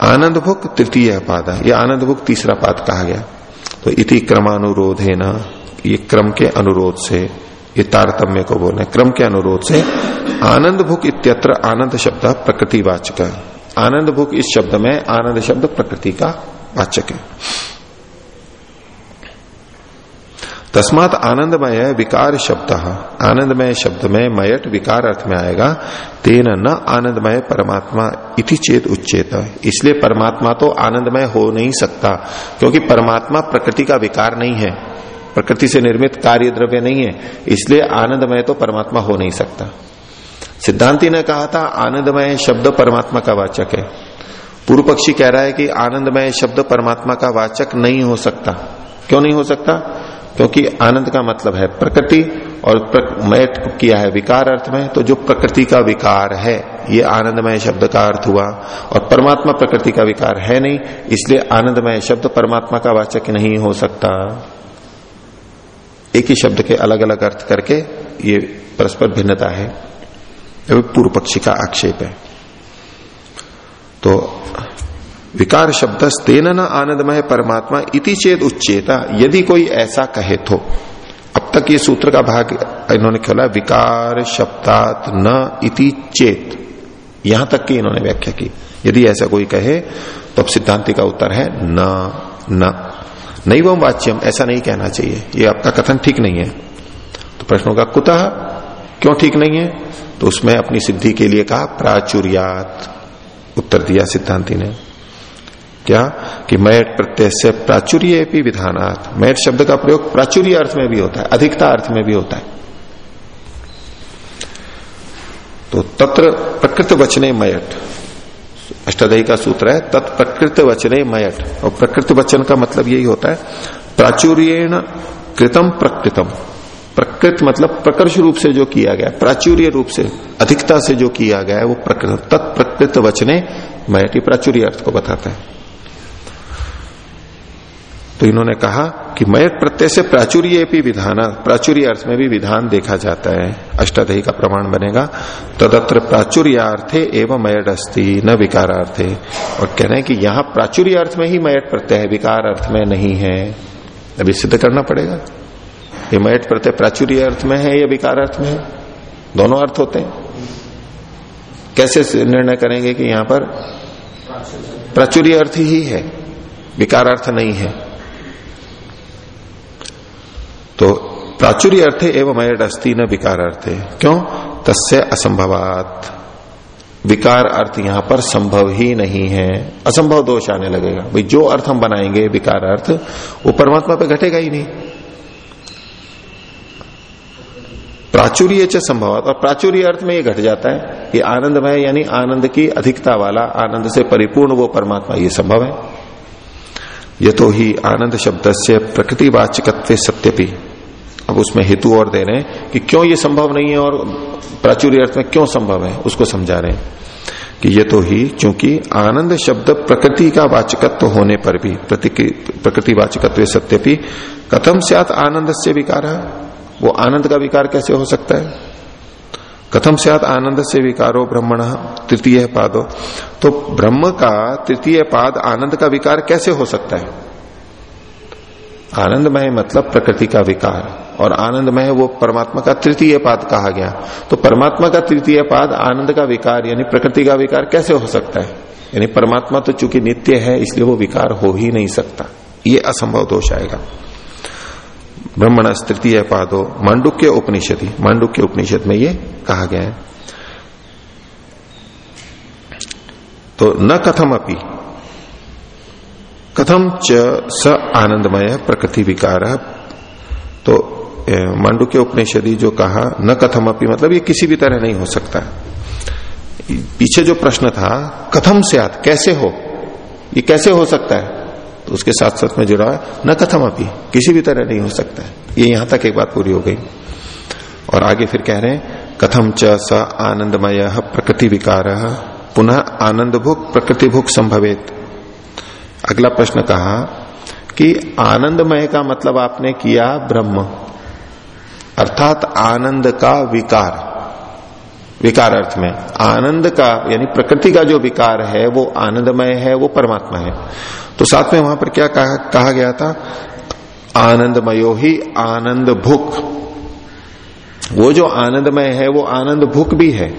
आनंद भुक तृतीय पाद। ये आनंद भुक तीसरा पाद कहा गया। तो इति क्रमानुरोध है ना ये क्रम के अनुरोध से, ये तारतम्य को बोले। क्रम के अनुरोध से, आनंद भुक इत्यत्र आनंद शब्द प्रकृतिवाचक। आनंद भूख इस शब्द में, आनंद शब्द प्रकृति का वाचक है। तस्मात आनंदमय विकार शब्द, आनंदमय शब्द में मयट विकार अर्थ में आएगा, तेन न आनंदमय परमात्मा इति चेत उच्चेत। इसलिए परमात्मा तो आनंदमय हो नहीं सकता, क्योंकि परमात्मा प्रकृति का विकार नहीं है। प्रकृति से निर्मित कार्य द्रव्य नहीं है, इसलिए आनंदमय तो परमात्मा हो नहीं सकता। सिद्धांति ने कहा था, आनंदमय शब्द परमात्मा का वाचक है। पूर्व पक्षी कह रहा है कि आनंदमय शब्द परमात्मा का वाचक नहीं हो सकता। क्यों नहीं हो सकता? क्योंकि आनंद का मतलब है प्रकृति और मय किया है विकार अर्थ में तो जो प्रकृति का विकार है, ये आनंदमय शब्द का अर्थ हुआ। और परमात्मा प्रकृति का विकार है नहीं, इसलिए आनंदमय शब्द परमात्मा का वाचक नहीं हो सकता। एक ही शब्द के अलग अलग अर्थ करके ये परस्पर भिन्नता है। पूर्व पक्षी का आक्षेप है। तो विकार शब्द तेन न आनंदमय परमात्मा इति चेत उच्चेता, यदि कोई ऐसा कहे तो। अब तक ये सूत्र का भाग इन्होंने खोला, विकार शब्दात न इति चेत। यहाँ तक की इन्होंने व्याख्या की। यदि ऐसा कोई कहे तो अब सिद्धांति का उत्तर है न न। नहीं वो वाच्यम, ऐसा नहीं कहना चाहिए। ये आपका कथन ठीक नहीं है। तो प्रश्नों का कुतः? क्यों ठीक नहीं है? तो उसमें अपनी सिद्धि के लिए कहा, प्राचुर्यात। उत्तर दिया सिद्धांति ने। क्या? कि मैट प्रत्यय से प्राचुर्य भी विधानार्थ मैट शब्द का प्रयोग प्राचुर्य अर्थ में भी होता है, अधिकता अर्थ में भी होता है। तो तत्र प्रकृत वचने मयट अष्टादयी का सूत्र है तत्प्रकृत वचने मयट और प्रकृत वचन का मतलब यही होता है प्राचुर्य कृतम प्रकृतम। प्रकृत मतलब प्रकर्ष रूप से जो किया गया, प्राचुर्य रूप से, अधिकता से जो किया गया है, वो प्रकृत, तत्प्रकृत वचने मयटी प्राचुर्य अर्थ को बताता है। तो इन्होंने कहा कि मयट प्रत्यय से प्राचुर्य विधान, प्राचुर्य अर्थ में भी विधान देखा जाता है। अष्टादही का प्रमाण बनेगा, तदत्र प्राचुर्यार्थे एवं मयट अस्थि न विकारार्थे। और कह रहे हैं कि यहाँ प्राचुर्य अर्थ में ही मयट प्रत्यय है, विकार अर्थ में नहीं है। अभी सिद्ध करना पड़ेगा। ये मयट प्रत्यय प्राचुर्य अर्थ में है, या विकार अर्थ में है। दोनों अर्थ होते हैं। कैसे निर्णय करेंगे कि यहाँ पर प्राचुर्य अर्थ ही है, विकार अर्थ नहीं है? तो प्राचुर्य अर्थ एवं मयड अस्थि न विकार अर्थ क्यों? तस्य असंभवात। विकार अर्थ यहाँ पर संभव ही नहीं है। असंभव दोष आने लगेगा। भाई, जो अर्थ हम बनाएँगे, विकार अर्थ, वो परमात्मा पे घटेगा ही नहीं। प्राचुर्य च संभव और प्राचुर्य अर्थ में ये घट जाता है कि आनंद आनंदमय यानी आनंद की अधिकता वाला, आनंद से परिपूर्ण वो परमात्मा ये संभव है। ये तो ही आनंद शब्द से प्रकृतिवाचकत्व सत्यपी। अब उसमें हेतु और दे रहे हैं कि क्यों ये संभव नहीं है और प्राचुर्य अर्थ में क्यों संभव है, उसको समझा रहे हैं कि ये तो ही क्योंकि आनंद शब्द प्रकृति का वाचकत्व होने पर भी प्रकृति वाचकत्व सत्य भी कथम से आनंद से विकार? है वो आनंद का विकार कैसे हो सकता है? कथम से आनंद से विकारो ब्रह्मण, तृतीय पादो। तो ब्रह्म का तृतीय पाद आनंद का विकार कैसे हो सकता है? आनंदमय मतलब प्रकृति का विकार, और आनंदमय वो परमात्मा का तृतीय पाद कहा गया। तो परमात्मा का तृतीय पाद आनंद का विकार, यानी प्रकृति का विकार कैसे हो सकता है? यानी परमात्मा तो चूँकि नित्य है, इसलिए वो विकार हो ही नहीं सकता। ये असंभव दोष आएगा। ब्रह्मण तृतीय पादो मांडुक्य उपनिषद मांडुक्य उपनिषद में ये कहा गया है। तो न कथम अपी, कथम च स आनंदमय, प्रकृति विकार। तो मांडू के उपनिषदि जो कहा, न कथम अपनी मतलब ये किसी भी तरह नहीं हो सकता। पीछे जो प्रश्न था, कथम से आत, कैसे हो? ये कैसे हो सकता है? तो उसके साथ साथ में जुड़ा है। न कथम अभी, किसी भी तरह नहीं हो सकता है। ये यहाँ तक एक बात पूरी हो गई। और आगे फिर कह रहे हैं, कथम च स आनंदमय प्रकृति विकार, पुनः आनंद भुक प्रकृति भुक संभवेत। अगला प्रश्न कहा कि आनंदमय का मतलब आपने किया ब्रह्म। अर्थात आनंद का विकार। विकार अर्थ में। आनंद का यानी प्रकृति का जो विकार है वो आनंदमय है वो परमात्मा है। तो साथ में वहाँ पर क्या कहा, कहा गया था? आनंदमयो ही आनंद भुक वो जो आनंदमय है वो आनंद भुक भी है।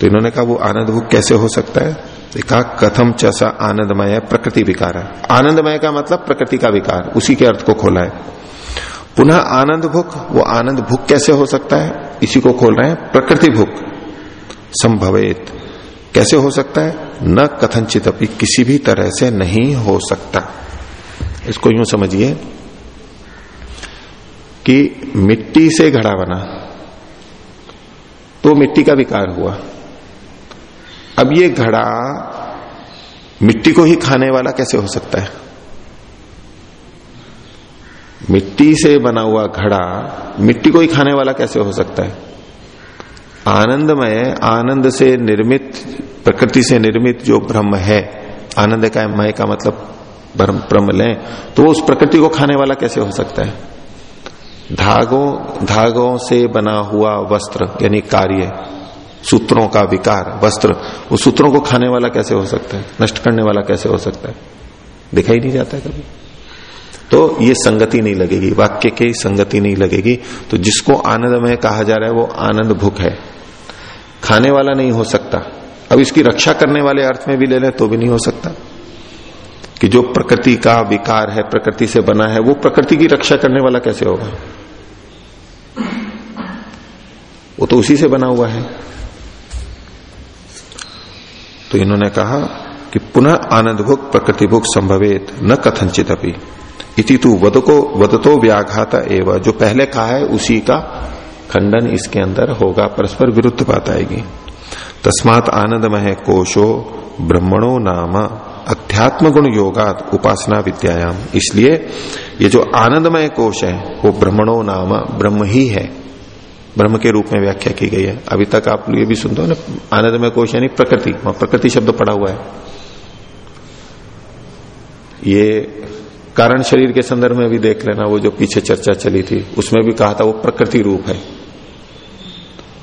तो इन्होंने कहा वो आनंद भुक कैसे हो सकता है? देखा कथम चसा आनंदमय प्रकृति विकार है। आनंदमय का मतलब प्रकृति का विकार उसी के अर्थ को खोला है। पुनः आनंद भुक वो आनंद भुक कैसे हो सकता है? इसी को खोल रहे हैं प्रकृति भुक संभवेत। कैसे हो सकता है? न कथनचित अपनी किसी भी तरह से नहीं हो सकता। इसको यूँ समझिए कि मिट्टी से घड़ा बना तो मिट्टी का विकार हुआ। अब ये घड़ा मिट्टी को ही खाने वाला कैसे हो सकता है? मिट्टी से बना हुआ घड़ा, मिट्टी को ही खाने वाला कैसे हो सकता है? आनंदमय, आनंद से निर्मित, प्रकृति से निर्मित जो ब्रह्म है, आनंद का, मय का मतलब ब्रह्म लें तो उस प्रकृति को खाने वाला कैसे हो सकता है? धागों धागों से बना हुआ वस्त्र, यानी कार्य, सूत्रों का विकार, वस्त्र, उस सूत्रों को खाने वाला कैसे हो सकता है? नष्ट करने वाला कैसे हो सकता है? दिखाई नहीं जाता है कभी। तो ये संगति नहीं लगेगी, वाक्य की संगति नहीं लगेगी। तो जिसको आनंदमय कहा जा रहा है, वो आनंद भूख है। खाने वाला नहीं हो सकता। अब इसकी रक्षा करने वाले अर्थ में भी ले लें तो भी नहीं हो सकता। कि जो प्रकृति का विकार है, प्रकृति से बना है, वो प्रकृति की रक्षा करने वाला कैसे होगा? वो तो उसी से बना हुआ है। तो इन्होंने कहा कि पुनः आनंद भुक प्रकृति भुक संभवेत, न कथनचित अभी इति तू वदको, वदतो व्याघात एवं। जो पहले कहा है, उसी का खंडन इसके अंदर होगा, परस्पर विरुद्ध बात आएगी। तस्मात आनंदमय कोशो ब्रह्मणो नाम अध्यात्म गुण योगात उपासना विद्यायाम। इसलिए ये जो आनंदमय कोश है, वो ब्रह्मणो नाम ब्रह्म ही है। ब्रह्म के रूप में व्याख्या की गई है। अभी तक आप ये भी सुनते हो ना आनंदमय कोश यानी प्रकृति। प्रकृति शब्द पड़ा हुआ है। ये कारण शरीर के संदर्भ में भी देख लेना, वो जो पीछे चर्चा चली थी, उसमें भी कहा था वो प्रकृति रूप है।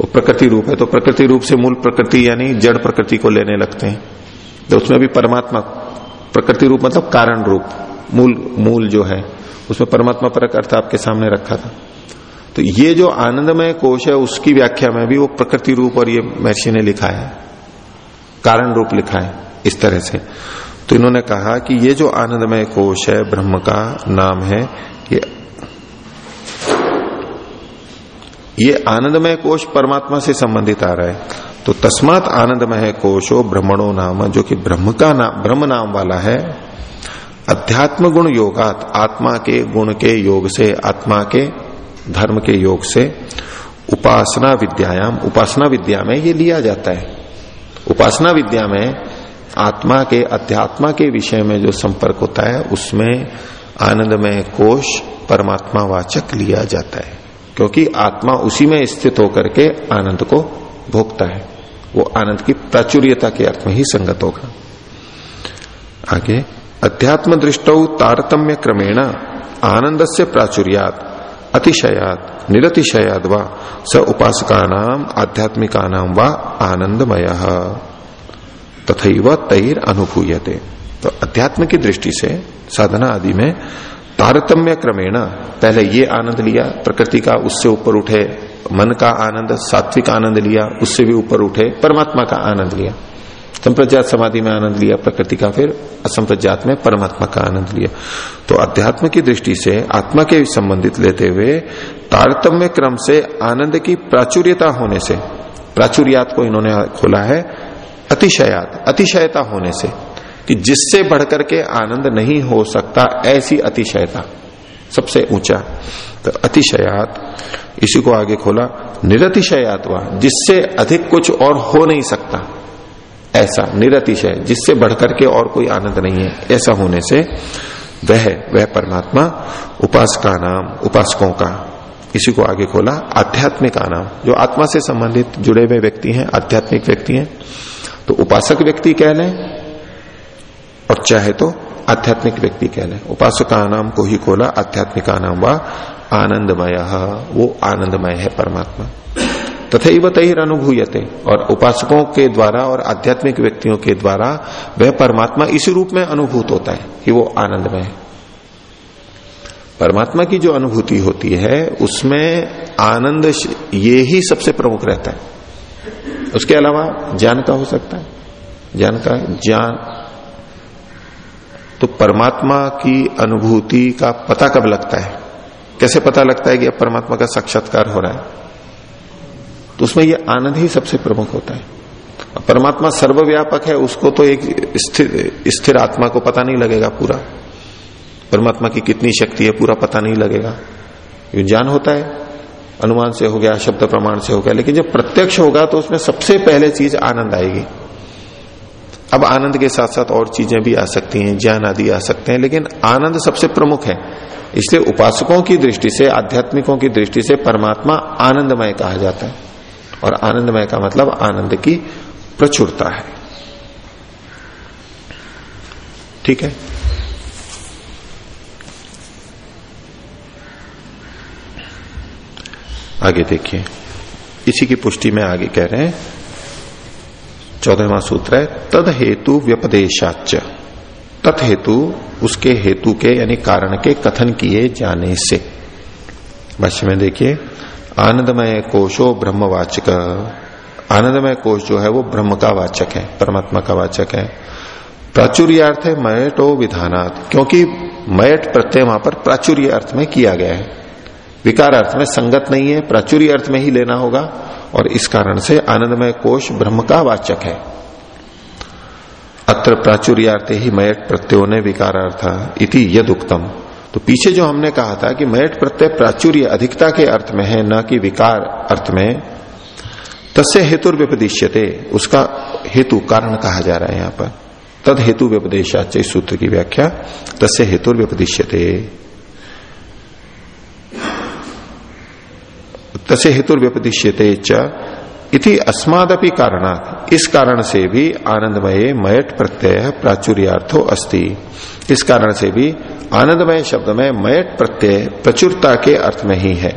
वो प्रकृति रूप है तो प्रकृति रूप से मूल प्रकृति यानी जड़ प्रकृति को लेने लगते हैं। तो उसमें भी परमात्मा, प्रकृति रूप मतलब कारण रूप, मूल मूल जो है, उसमें परमात्मा परक अर्थ आपके सामने रखा था। तो ये जो आनंदमय कोश है, उसकी व्याख्या में भी वो प्रकृति रूप और ये महर्षि ने लिखा है। कारण रूप लिखा है, इस तरह से। तो इन्होंने कहा कि ये जो आनंदमय कोश है, ब्रह्म का नाम है, ये ये आनंदमय कोश परमात्मा से संबंधित आ रहा है। तो तस्मात आनंदमय कोशो ब्रह्मणो नाम, जो कि ब्रह्म का नाम ब्रह्म नाम वाला है। अध्यात्म गुण योगात, आत्मा के गुण के योग से, आत्मा के धर्म के योग से उपासना विद्यायाम। उपासना विद्या में ये लिया जाता है। उपासना विद्या में आत्मा के, अध्यात्मा के विषय में जो संपर्क होता है, उसमें आनंदमय कोश परमात्मा वाचक लिया जाता है। क्योंकि आत्मा उसी में स्थित होकर के आनंद को भोगता है। वो आनंद की प्राचुर्यता के अर्थ में ही संगत होगा। आगे, अध्यात्म दृष्टौ तारतम्य क्रमेण आनंद से प्राचुर्यात, अतिशयात, निरतिशयाद व उपासका नाम आध्यात्मिका नाम व आनंदमय। तथा तैर अनुभूयते तो अध्यात्म की दृष्टि से साधना आदि में तारतम्य क्रमेण पहले ये आनंद लिया, प्रकृति का उससे ऊपर उठे, मन का आनंद, सात्विक आनंद लिया, उससे भी ऊपर उठे, परमात्मा का आनंद लिया। संप्रज्ञात समाधि में आनंद लिया, प्रकृति का फिर असंप्रज्ञात में परमात्मा का आनंद लिया। तो अध्यात्म की दृष्टि से आत्मा के संबंधित लेते हुए तारतम्य क्रम से आनंद की प्राचुर्यता होने से, प्राचुर्यात को इन्होंने खोला है अतिशयात, अतिशयता होने से, कि जिससे बढ़कर के आनंद नहीं हो सकता, ऐसी अतिशयता सबसे ऊँचा। तो अतिशयात, इसी को आगे खोला निरतिशयात हुआ जिससे अधिक कुछ और हो नहीं सकता, ऐसा, निरतिशय, जिससे बढ़कर के और कोई आनंद नहीं है, ऐसा होने से, वह वह परमात्मा, उपासका नाम, उपासकों का, इसी को आगे खोला, आध्यात्मिक नाम, जो आत्मा से संबंधित जुड़े हुए व्यक्ति हैं, आध्यात्मिक व्यक्ति हैं तो उपासक व्यक्ति कह लें और चाहे तो आध्यात्मिक व्यक्ति कह लें। उपासका नाम को ही खोला आध्यात्मिक नाम व आनंदमय। वो आनंदमय है परमात्मा। तथा वह तहिर अनुभूयते और उपासकों के द्वारा और आध्यात्मिक व्यक्तियों के द्वारा वह परमात्मा इसी रूप में अनुभूत होता है कि वो आनंदमय है। परमात्मा की जो अनुभूति होती है, उसमें आनंद ये ही सबसे प्रमुख रहता है। उसके अलावा ज्ञान का हो सकता है। ज्ञान का, ज्ञान। तो परमात्मा की अनुभूति का पता कब लगता है? कैसे पता लगता है कि अब परमात्मा का साक्षात्कार हो रहा है? तो उसमें यह आनंद ही सबसे प्रमुख होता है। परमात्मा सर्वव्यापक है, उसको तो एक स्थिर स्थिर आत्मा को पता नहीं लगेगा पूरा। परमात्मा की कितनी शक्ति है, पूरा पता नहीं लगेगा। ज्ञान होता है। अनुमान से हो गया, शब्द प्रमाण से हो गया। लेकिन जब प्रत्यक्ष होगा तो उसमें सबसे पहले चीज़ आनंद आएगी। अब आनंद के साथ साथ और चीज़ें भी आ सकती हैं, ज्ञान आदि आ सकते हैं, लेकिन आनंद सबसे प्रमुख है। इसलिए उपासकों की दृष्टि से, आध्यात्मिकों की दृष्टि से परमात्मा आनंदमय कहा जाता है। और आनंदमय का मतलब आनंद की प्रचुरता है। ठीक है? आगे देखिए। इसी की पुष्टि में आगे कह रहे हैं। चौदहवा सूत्र है, तद हेतु व्यपदेशाच तथ हेतु उसके हेतु के, यानी कारण के कथन किए जाने से। भाष्य में देखिए, आनंदमय कोशो ब्रह्मवाचक। आनंदमय कोश जो है, वो ब्रह्म का वाचक है, परमात्मा का वाचक है। प्राचुर्य अर्थ है मयटो विधानात, क्योंकि मयट प्रत्यय वहाँ पर प्राचुर्य अर्थ में किया गया है। विकार अर्थ में संगत नहीं है, प्राचुर्य अर्थ में ही लेना होगा, और इस कारण से आनंदमय कोश ब्रह्म का वाचक है। अत्र प्राचुर्यार्थ ही मयट प्रत्ययो ने विकारार्थ इति यद उक्तम तो पीछे जो हमने कहा था कि मयट प्रत्यय प्राचुर्य अधिकता के अर्थ में है, न कि विकार अर्थ में, तस्य हेतु व्यपदिश्यते उसका हेतु कारण कहा जा रहा है यहाँ पर। तद हेतु व्यपदेशाच सूत्र की व्याख्या, तस्य हेतु व्यपदिश्यते तसे हेतु व्यपदिश्यते च इति अस्मादपि कारणात। इस कारण से भी आनंदमय मयट प्रत्यय प्राचुर्यार्थो अस्ति। इस कारण से भी आनंदमय शब्द में मयट प्रत्यय प्रचुरता के अर्थ में ही है।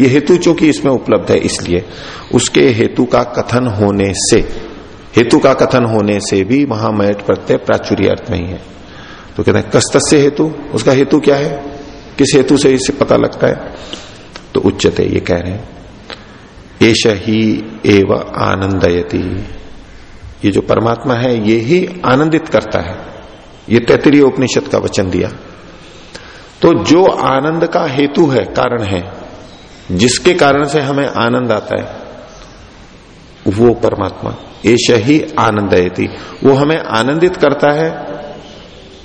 ये हेतु चूँकि इसमें उपलब्ध है इसलिए उसके हेतु का कथन होने से, हेतु का कथन होने से भी वहाँ मयट प्रत्यय प्राचुर्य अर्थ में ही है। तो कहते हैं कस्त हेतु? उसका हेतु क्या है? किस हेतु से इसे पता लगता है? तो उच्चते, ये कह रहे हैं। एश ही एव आनंदयती। ये जो परमात्मा है, ये ही आनंदित करता है। ये तैतरीय उपनिषद का वचन दिया। तो जो आनंद का हेतु है, कारण है, जिसके कारण से हमें आनंद आता है, वो परमात्मा। एश ही आनंदयती। वो हमें आनंदित करता है,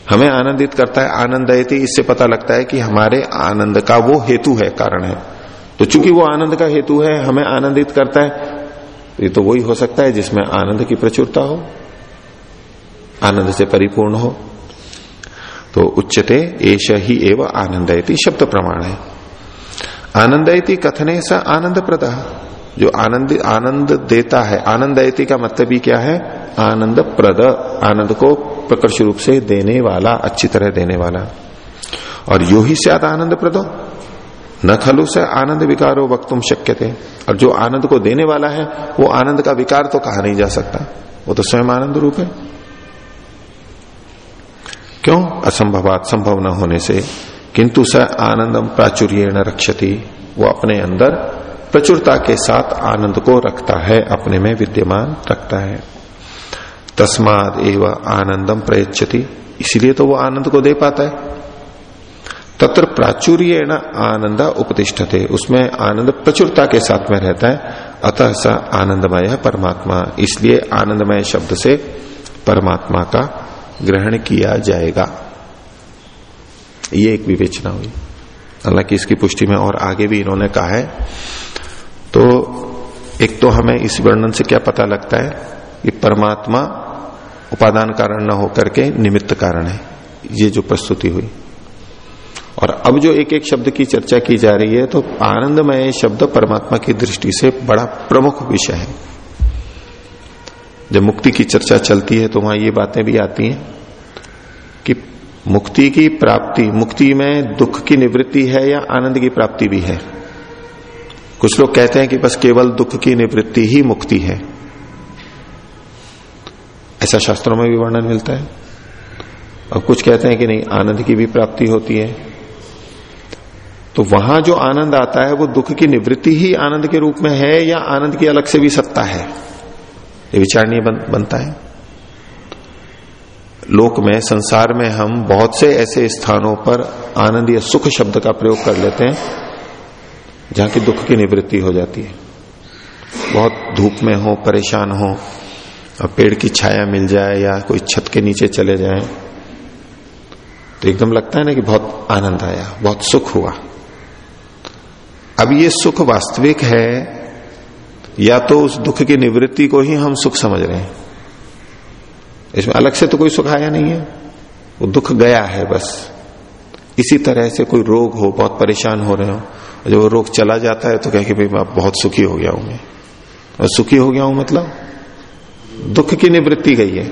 हमें आनंदित करता है, आनंदयती। इससे पता लगता है कि हमारे आनंद का वो हेतु है, कारण है। तो चूँकि वो आनंद का हेतु है, हमें आनंदित करता है, ये तो वही हो सकता है जिसमें आनंद की प्रचुरता हो, आनंद से परिपूर्ण हो। तो उच्चते एश ही एवं आनंदयती शब्द प्रमाण है। आनंदयती कथने स आनंद प्रद जो आनंद आनंद देता है। आनंदयती का मतलब ही क्या है? आनंद प्रद आनंद को प्रकर्ष रूप से देने वाला, अच्छी तरह देने वाला। और यो ही से आनंद प्रदो न खलु से आनंद विकारो वक्तुम शक्य थे। और जो आनंद को देने वाला है, वो आनंद का विकार तो कहा नहीं जा सकता। वो तो स्वयं आनंद रूप है। क्यों? असंभवात संभव न होने से। किंतु स आनंदम प्राचुर्य न रक्षति। वो अपने अंदर प्रचुरता के साथ आनंद को रखता है, अपने में विद्यमान रखता है। तस्माद एवं आनंदम प्रयच्छति। इसलिए तो वो आनंद को दे पाता है। तत्र प्राचुर्य आनंद उपतिष्ठते। उसमें आनंद प्रचुरता के साथ में रहता है। अतः स आनंदमय परमात्मा। इसलिए आनंदमय शब्द से परमात्मा का ग्रहण किया जाएगा। ये एक विवेचना हुई। हालाँकि इसकी पुष्टि में और आगे भी इन्होंने कहा है। तो एक तो हमें इस वर्णन से क्या पता लगता है कि परमात्मा उपादान कारण न होकर के निमित्त कारण है। ये जो प्रस्तुति हुई। और अब जो एक एक शब्द की चर्चा की जा रही है तो आनंदमय शब्द परमात्मा की दृष्टि से बड़ा प्रमुख विषय है। जब मुक्ति की चर्चा चलती है तो वहाँ ये बातें भी आती हैं कि मुक्ति की प्राप्ति, मुक्ति में दुख की निवृत्ति है या आनंद की प्राप्ति भी है। कुछ लोग कहते हैं कि बस केवल दुख की निवृत्ति ही मुक्ति है। ऐसा शास्त्रों में भी वर्णन मिलता है। और कुछ कहते हैं कि नहीं, आनंद की भी प्राप्ति होती है। तो वहाँ जो आनंद आता है वो दुख की निवृत्ति ही आनंद के रूप में है या आनंद की अलग से भी सत्ता है? ये विचारणीय बन, बनता है। लोक में संसार में हम बहुत से ऐसे स्थानों पर आनंद या सुख शब्द का प्रयोग कर लेते हैं जहाँ की दुख की निवृत्ति हो जाती है। बहुत धूप में हो परेशान हो पेड़ की छाया मिल जाए या कोई छत के नीचे चले जाए तो एकदम लगता है ना कि बहुत आनंद आया बहुत सुख हुआ। अब ये सुख वास्तविक है, या तो उस दुख की निवृत्ति को ही हम सुख समझ रहे हैं। इसमें अलग से तो कोई सुख आया नहीं है। वो दुख गया है बस। इसी तरह से कोई रोग हो, बहुत परेशान हो रहे हो जब वो रोग चला जाता है तो कह के भाई मैं बहुत सुखी हो गया हूँ मैं। और सुखी हो गया हूँ मतलब? दुख की निवृत्ति गई है।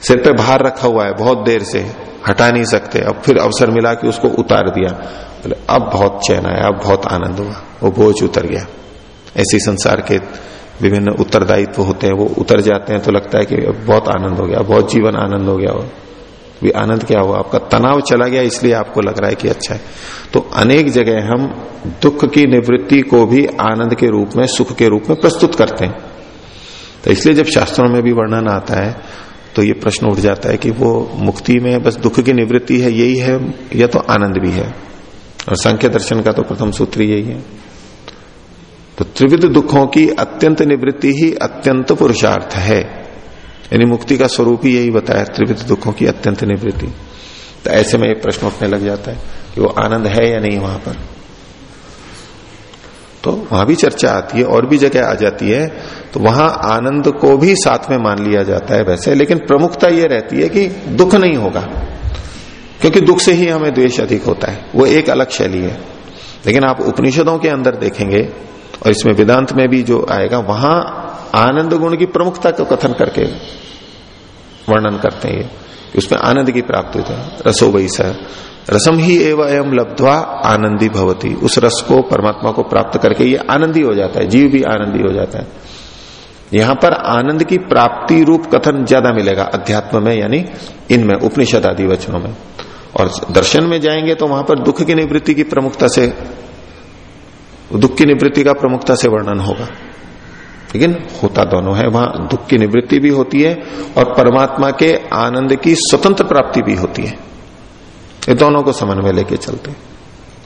सिर पे भार रखा हुआ है बहुत देर से। हटा नहीं सकते। अब फिर अवसर मिला कि उसको उतार दिया। बोले, अब बहुत चैन आया, अब बहुत आनंद हुआ, वो बोझ उतर गया। ऐसे संसार के विभिन्न उत्तरदायित्व होते हैं, वो उतर जाते हैं तो लगता है कि बहुत आनंद हो गया, बहुत जीवन आनंद हो गया हो भी आनंद क्या हुआ? आपका तनाव चला गया, इसलिए आपको लग रहा है कि अच्छा है। तो अनेक जगह हम दुख की निवृत्ति को भी आनंद के रूप में, सुख के रूप में प्रस्तुत करते हैं। तो इसलिए जब शास्त्रों में भी वर्णन आता है तो ये प्रश्न उठ जाता है कि वो मुक्ति में बस दुख की निवृत्ति है, यही है या तो आनंद भी है? और सांख्य दर्शन का तो प्रथम सूत्र यही है। तो त्रिविध दुखों की अत्यंत निवृत्ति ही अत्यंत पुरुषार्थ है। यानी मुक्ति का स्वरूप ही यही बताया, त्रिविध दुखों की अत्यंत निवृत्ति। तो ऐसे में प्रश्न उठने लग जाता है कि वो आनंद है या नहीं वहाँ पर? तो वहाँ भी चर्चा आती है, और भी जगह आ जाती है तो वहाँ आनंद को भी साथ में मान लिया जाता है वैसे, लेकिन प्रमुखता यह रहती है कि दुख नहीं होगा, क्योंकि दुख से ही हमें द्वेष अधिक होता है, वो एक अलग शैली है। लेकिन आप उपनिषदों के अंदर देखेंगे, और इसमें वेदांत में भी जो आएगा, वहाँ आनंद गुण की प्रमुखता को कथन करके वर्णन करते हैं उसमें आनंद की प्राप्ति होती है। रसो वही रसम ही एवं एवं लब्धवा आनंदी भवती। उस रस को, परमात्मा को प्राप्त करके ये आनंदी हो जाता है, जीव भी आनंदी हो जाता है। यहाँ पर आनंद की प्राप्ति रूप कथन ज़्यादा मिलेगा अध्यात्म में, यानी इनमें, उपनिषद आदि वचनों में। और दर्शन में जाएँगे तो वहाँ पर दुख की निवृत्ति की प्रमुखता से, दुख की निवृत्ति का प्रमुखता से वर्णन होगा। लेकिन होता दोनों है, वहाँ दुख की निवृत्ति भी होती है और परमात्मा के आनंद की स्वतंत्र प्राप्ति भी होती है। ये दोनों को समन्वय लेके चलते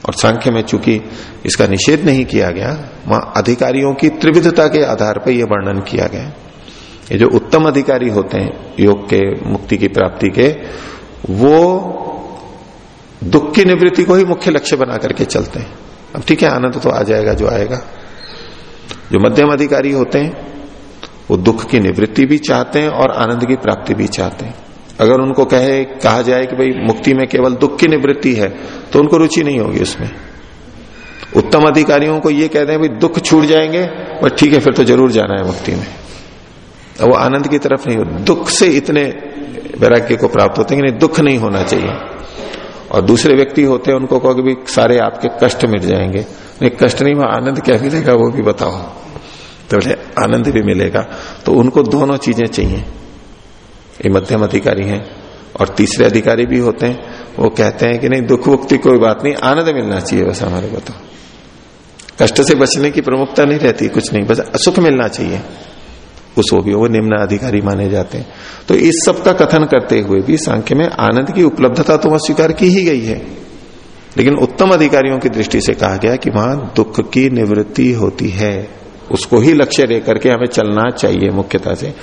और सांख्य में चूँकि इसका निषेध नहीं किया गया, वहाँ अधिकारियों की त्रिविधता के आधार पर यह वर्णन किया गया। ये जो उत्तम अधिकारी होते हैं, योग के, मुक्ति की प्राप्ति के, वो दुख की निवृत्ति को ही मुख्य लक्ष्य बना करके चलते हैं। अब ठीक है, आनंद तो आ जाएगा जो आएगा। जो मध्यम अधिकारी होते हैं, वो दुख की निवृत्ति भी चाहते हैं और आनंद की प्राप्ति भी चाहते हैं। अगर उनको कहे, कहा जाए कि भाई मुक्ति में केवल दुख की निवृत्ति है तो उनको रुचि नहीं होगी उसमें। उत्तम अधिकारियों को ये कहते हैं भाई दुख छूट जाएँगे और ठीक है, फिर तो ज़रूर जाना है मुक्ति में। वो आनंद की तरफ़ नहीं हो दुख से इतने वैराग्य को प्राप्त होते हैं कि नहीं, दुख नहीं होना चाहिए। और दूसरे व्यक्ति होते हैं, उनको कहो कि सारे आपके कष्ट मिट जाएँगे। नहीं, कष्ट नहीं आनंद क्या मिलेगा वो भी बताओ। तो बोले, आनंद भी मिलेगा। तो उनको दोनों चीज़ें चाहिए। ये मध्यम अधिकारी हैं और तीसरे अधिकारी भी होते हैं, वो कहते हैं कि नहीं, दुख मुक्ति कोई बात नहीं, आनंद मिलना चाहिए बस हमारे को तो। कष्ट से बचने की प्रमुखता नहीं रहती, कुछ नहीं, बस सुख मिलना चाहिए। उस वो भी, वो निम्न अधिकारी माने जाते हैं। तो इस सब का कथन करते हुए भी सांख्य में आनंद की उपलब्धता तो वहाँ स्वीकार की ही गई है। लेकिन उत्तम अधिकारियों की दृष्टि से कहा गया कि वहाँ दुख की निवृत्ति होती है। उसको ही लक्ष्य लेकर के हमें चलना चाहिए मुख्यता से।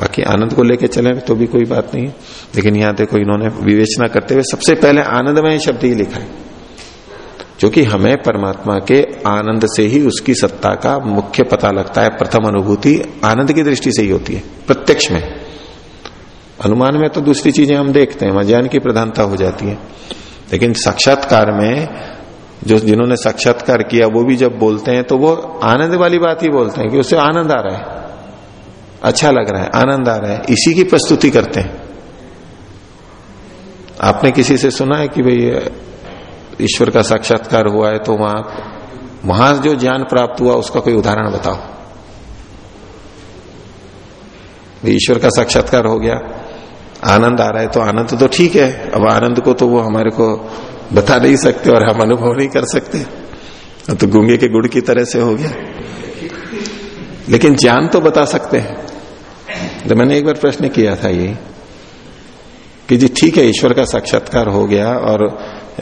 बाकी आनंद को लेकर चले तो भी कोई बात नहीं। है लेकिन यहाँ देखो इन्होंने विवेचना करते हुए सबसे पहले आनंदमय शब्द ही लिखा है। जो कि हमें परमात्मा के आनंद से ही उसकी सत्ता का मुख्य पता लगता है। प्रथम अनुभूति आनंद की दृष्टि से ही होती है, प्रत्यक्ष में। अनुमान में तो दूसरी चीज़ें हम देखते हैं, वहाँ ज्ञान की प्रधानता हो जाती है। लेकिन साक्षात्कार में जो जिन्होंने साक्षात्कार किया, वो भी जब बोलते हैं तो वो आनंद वाली बात ही बोलते हैं कि उससे आनंद आ रहा है। अच्छा लग रहा है, आनंद आ रहा है, इसी की प्रस्तुति करते हैं। आपने किसी से सुना है कि भाई, ईश्वर का साक्षात्कार हुआ है तो वहाँ वहाँ जो ज्ञान प्राप्त हुआ, उसका कोई उदाहरण बताओ। ईश्वर का साक्षात्कार हो गया, आनंद आ रहा है तो आनंद तो ठीक है, अब आनंद को तो वो हमारे को बता नहीं सकते और हम अनुभव नहीं कर सकते। तो गूँगे के गुड़ की तरह से हो गया। लेकिन ज्ञान तो बता सकते हैं। तो मैंने एक बार प्रश्न किया था ये, कि जी ठीक है, ईश्वर का साक्षात्कार हो गया और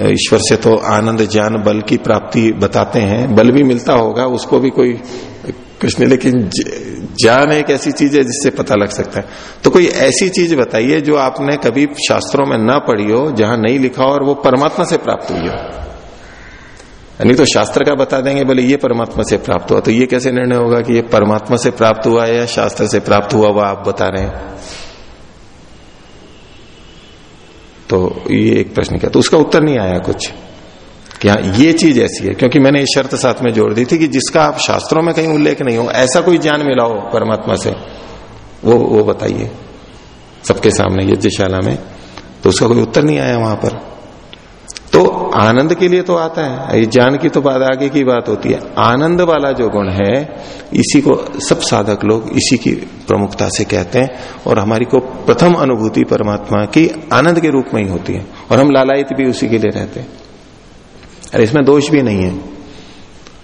ईश्वर से तो आनंद, ज्ञान, बल की प्राप्ति बताते हैं, बल भी मिलता होगा, उसको भी कोई कृष्ण लेकिन ज्ञान एक ऐसी चीज़ है जिससे पता लग सकता है। तो कोई ऐसी चीज़ बताइए जो आपने कभी शास्त्रों में ना पढ़ी हो, जहाँ नहीं लिखा हो और वो परमात्मा से प्राप्त हुई हो। नहीं तो शास्त्र का बता देंगे, बोले ये परमात्मा से प्राप्त हुआ। तो ये कैसे निर्णय होगा कि ये परमात्मा से प्राप्त हुआ है या शास्त्र से प्राप्त हुआ, वह आप बता रहे हैं। तो ये एक प्रश्न किया। तो उसका उत्तर नहीं आया कुछ, कि हाँ ये चीज़ ऐसी है। क्योंकि मैंने ये शर्त साथ में जोड़ दी थी कि जिसका आप शास्त्रों में कहीं उल्लेख नहीं हो, ऐसा कोई ज्ञान मिला हो परमात्मा से, वो वो बताइए सबके सामने, यज्ञशाला में। तो उसका कोई उत्तर नहीं आया वहाँ पर। तो आनंद के लिए तो आता है। ये ज्ञान की तो बात, आगे की बात होती है। आनंद वाला जो गुण है, इसी को सब साधक लोग इसी की प्रमुखता से कहते हैं और हमारी को प्रथम अनुभूति परमात्मा की आनंद के रूप में ही होती है और हम लालायित भी उसी के लिए रहते हैं। अरे, इसमें दोष भी नहीं है।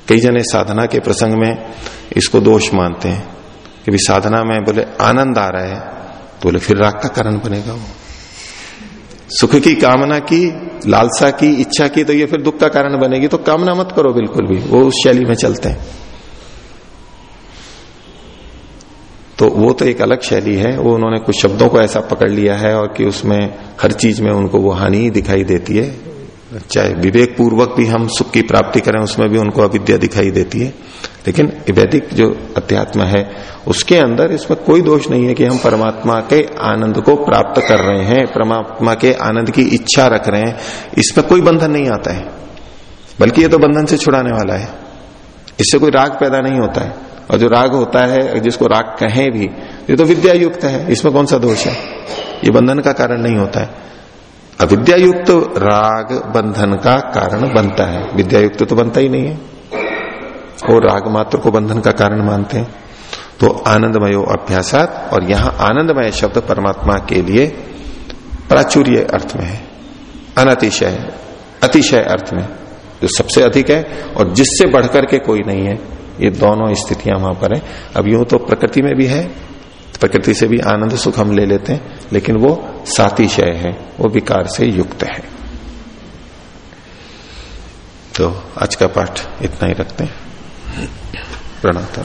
कई जने साधना के प्रसंग में इसको दोष मानते हैं कि साधना में बोले, आनंद आ रहा है तो बोले, फिर राग का कारण बनेगा वो। सुख की कामना की, लालसा की, इच्छा की तो ये फिर दुख का कारण बनेगी। तो कामना मत करो बिल्कुल भी, वो उस शैली में चलते हैं। तो वो तो एक अलग शैली है, वो उन्होंने कुछ शब्दों को ऐसा पकड़ लिया है और कि उसमें हर चीज़ में उनको वो हानि दिखाई देती है। चाहे विवेक पूर्वक भी हम सुख की प्राप्ति करें, उसमें भी उनको अविद्या दिखाई देती है। लेकिन वैदिक जो अध्यात्म है उसके अंदर इसमें कोई दोष नहीं है कि हम परमात्मा के आनंद को प्राप्त कर रहे हैं, परमात्मा के आनंद की इच्छा रख रहे हैं। इसमें कोई बंधन नहीं आता है। बल्कि ये तो बंधन से छुड़ाने वाला है। इससे कोई राग पैदा नहीं होता है। और जो राग होता है, जिसको राग कहें भी, ये तो विद्या युक्त है। इसमें कौन सा दोष है? ये बंधन का कारण नहीं होता है। अविद्या युक्त राग बंधन का कारण बनता है। विद्या युक्त तो बनता ही नहीं है। और राग मात्र को बंधन का कारण मानते हैं। तो आनंदमय अभ्यासात और यहाँ आनंदमय शब्द परमात्मा के लिए प्राचुर्य अर्थ में है, अनतिशय, अतिशय अर्थ में, जो सबसे अधिक है और जिससे बढ़कर के कोई नहीं है, ये दोनों स्थितियाँ वहाँ पर है। अब यूँ तो प्रकृति में भी है, प्रकृति से भी आनंद सुख हम ले लेते हैं, लेकिन वो सातिशय है, वो विकार से युक्त है। तो आज का पाठ इतना ही रखते हैं। प्रणाम।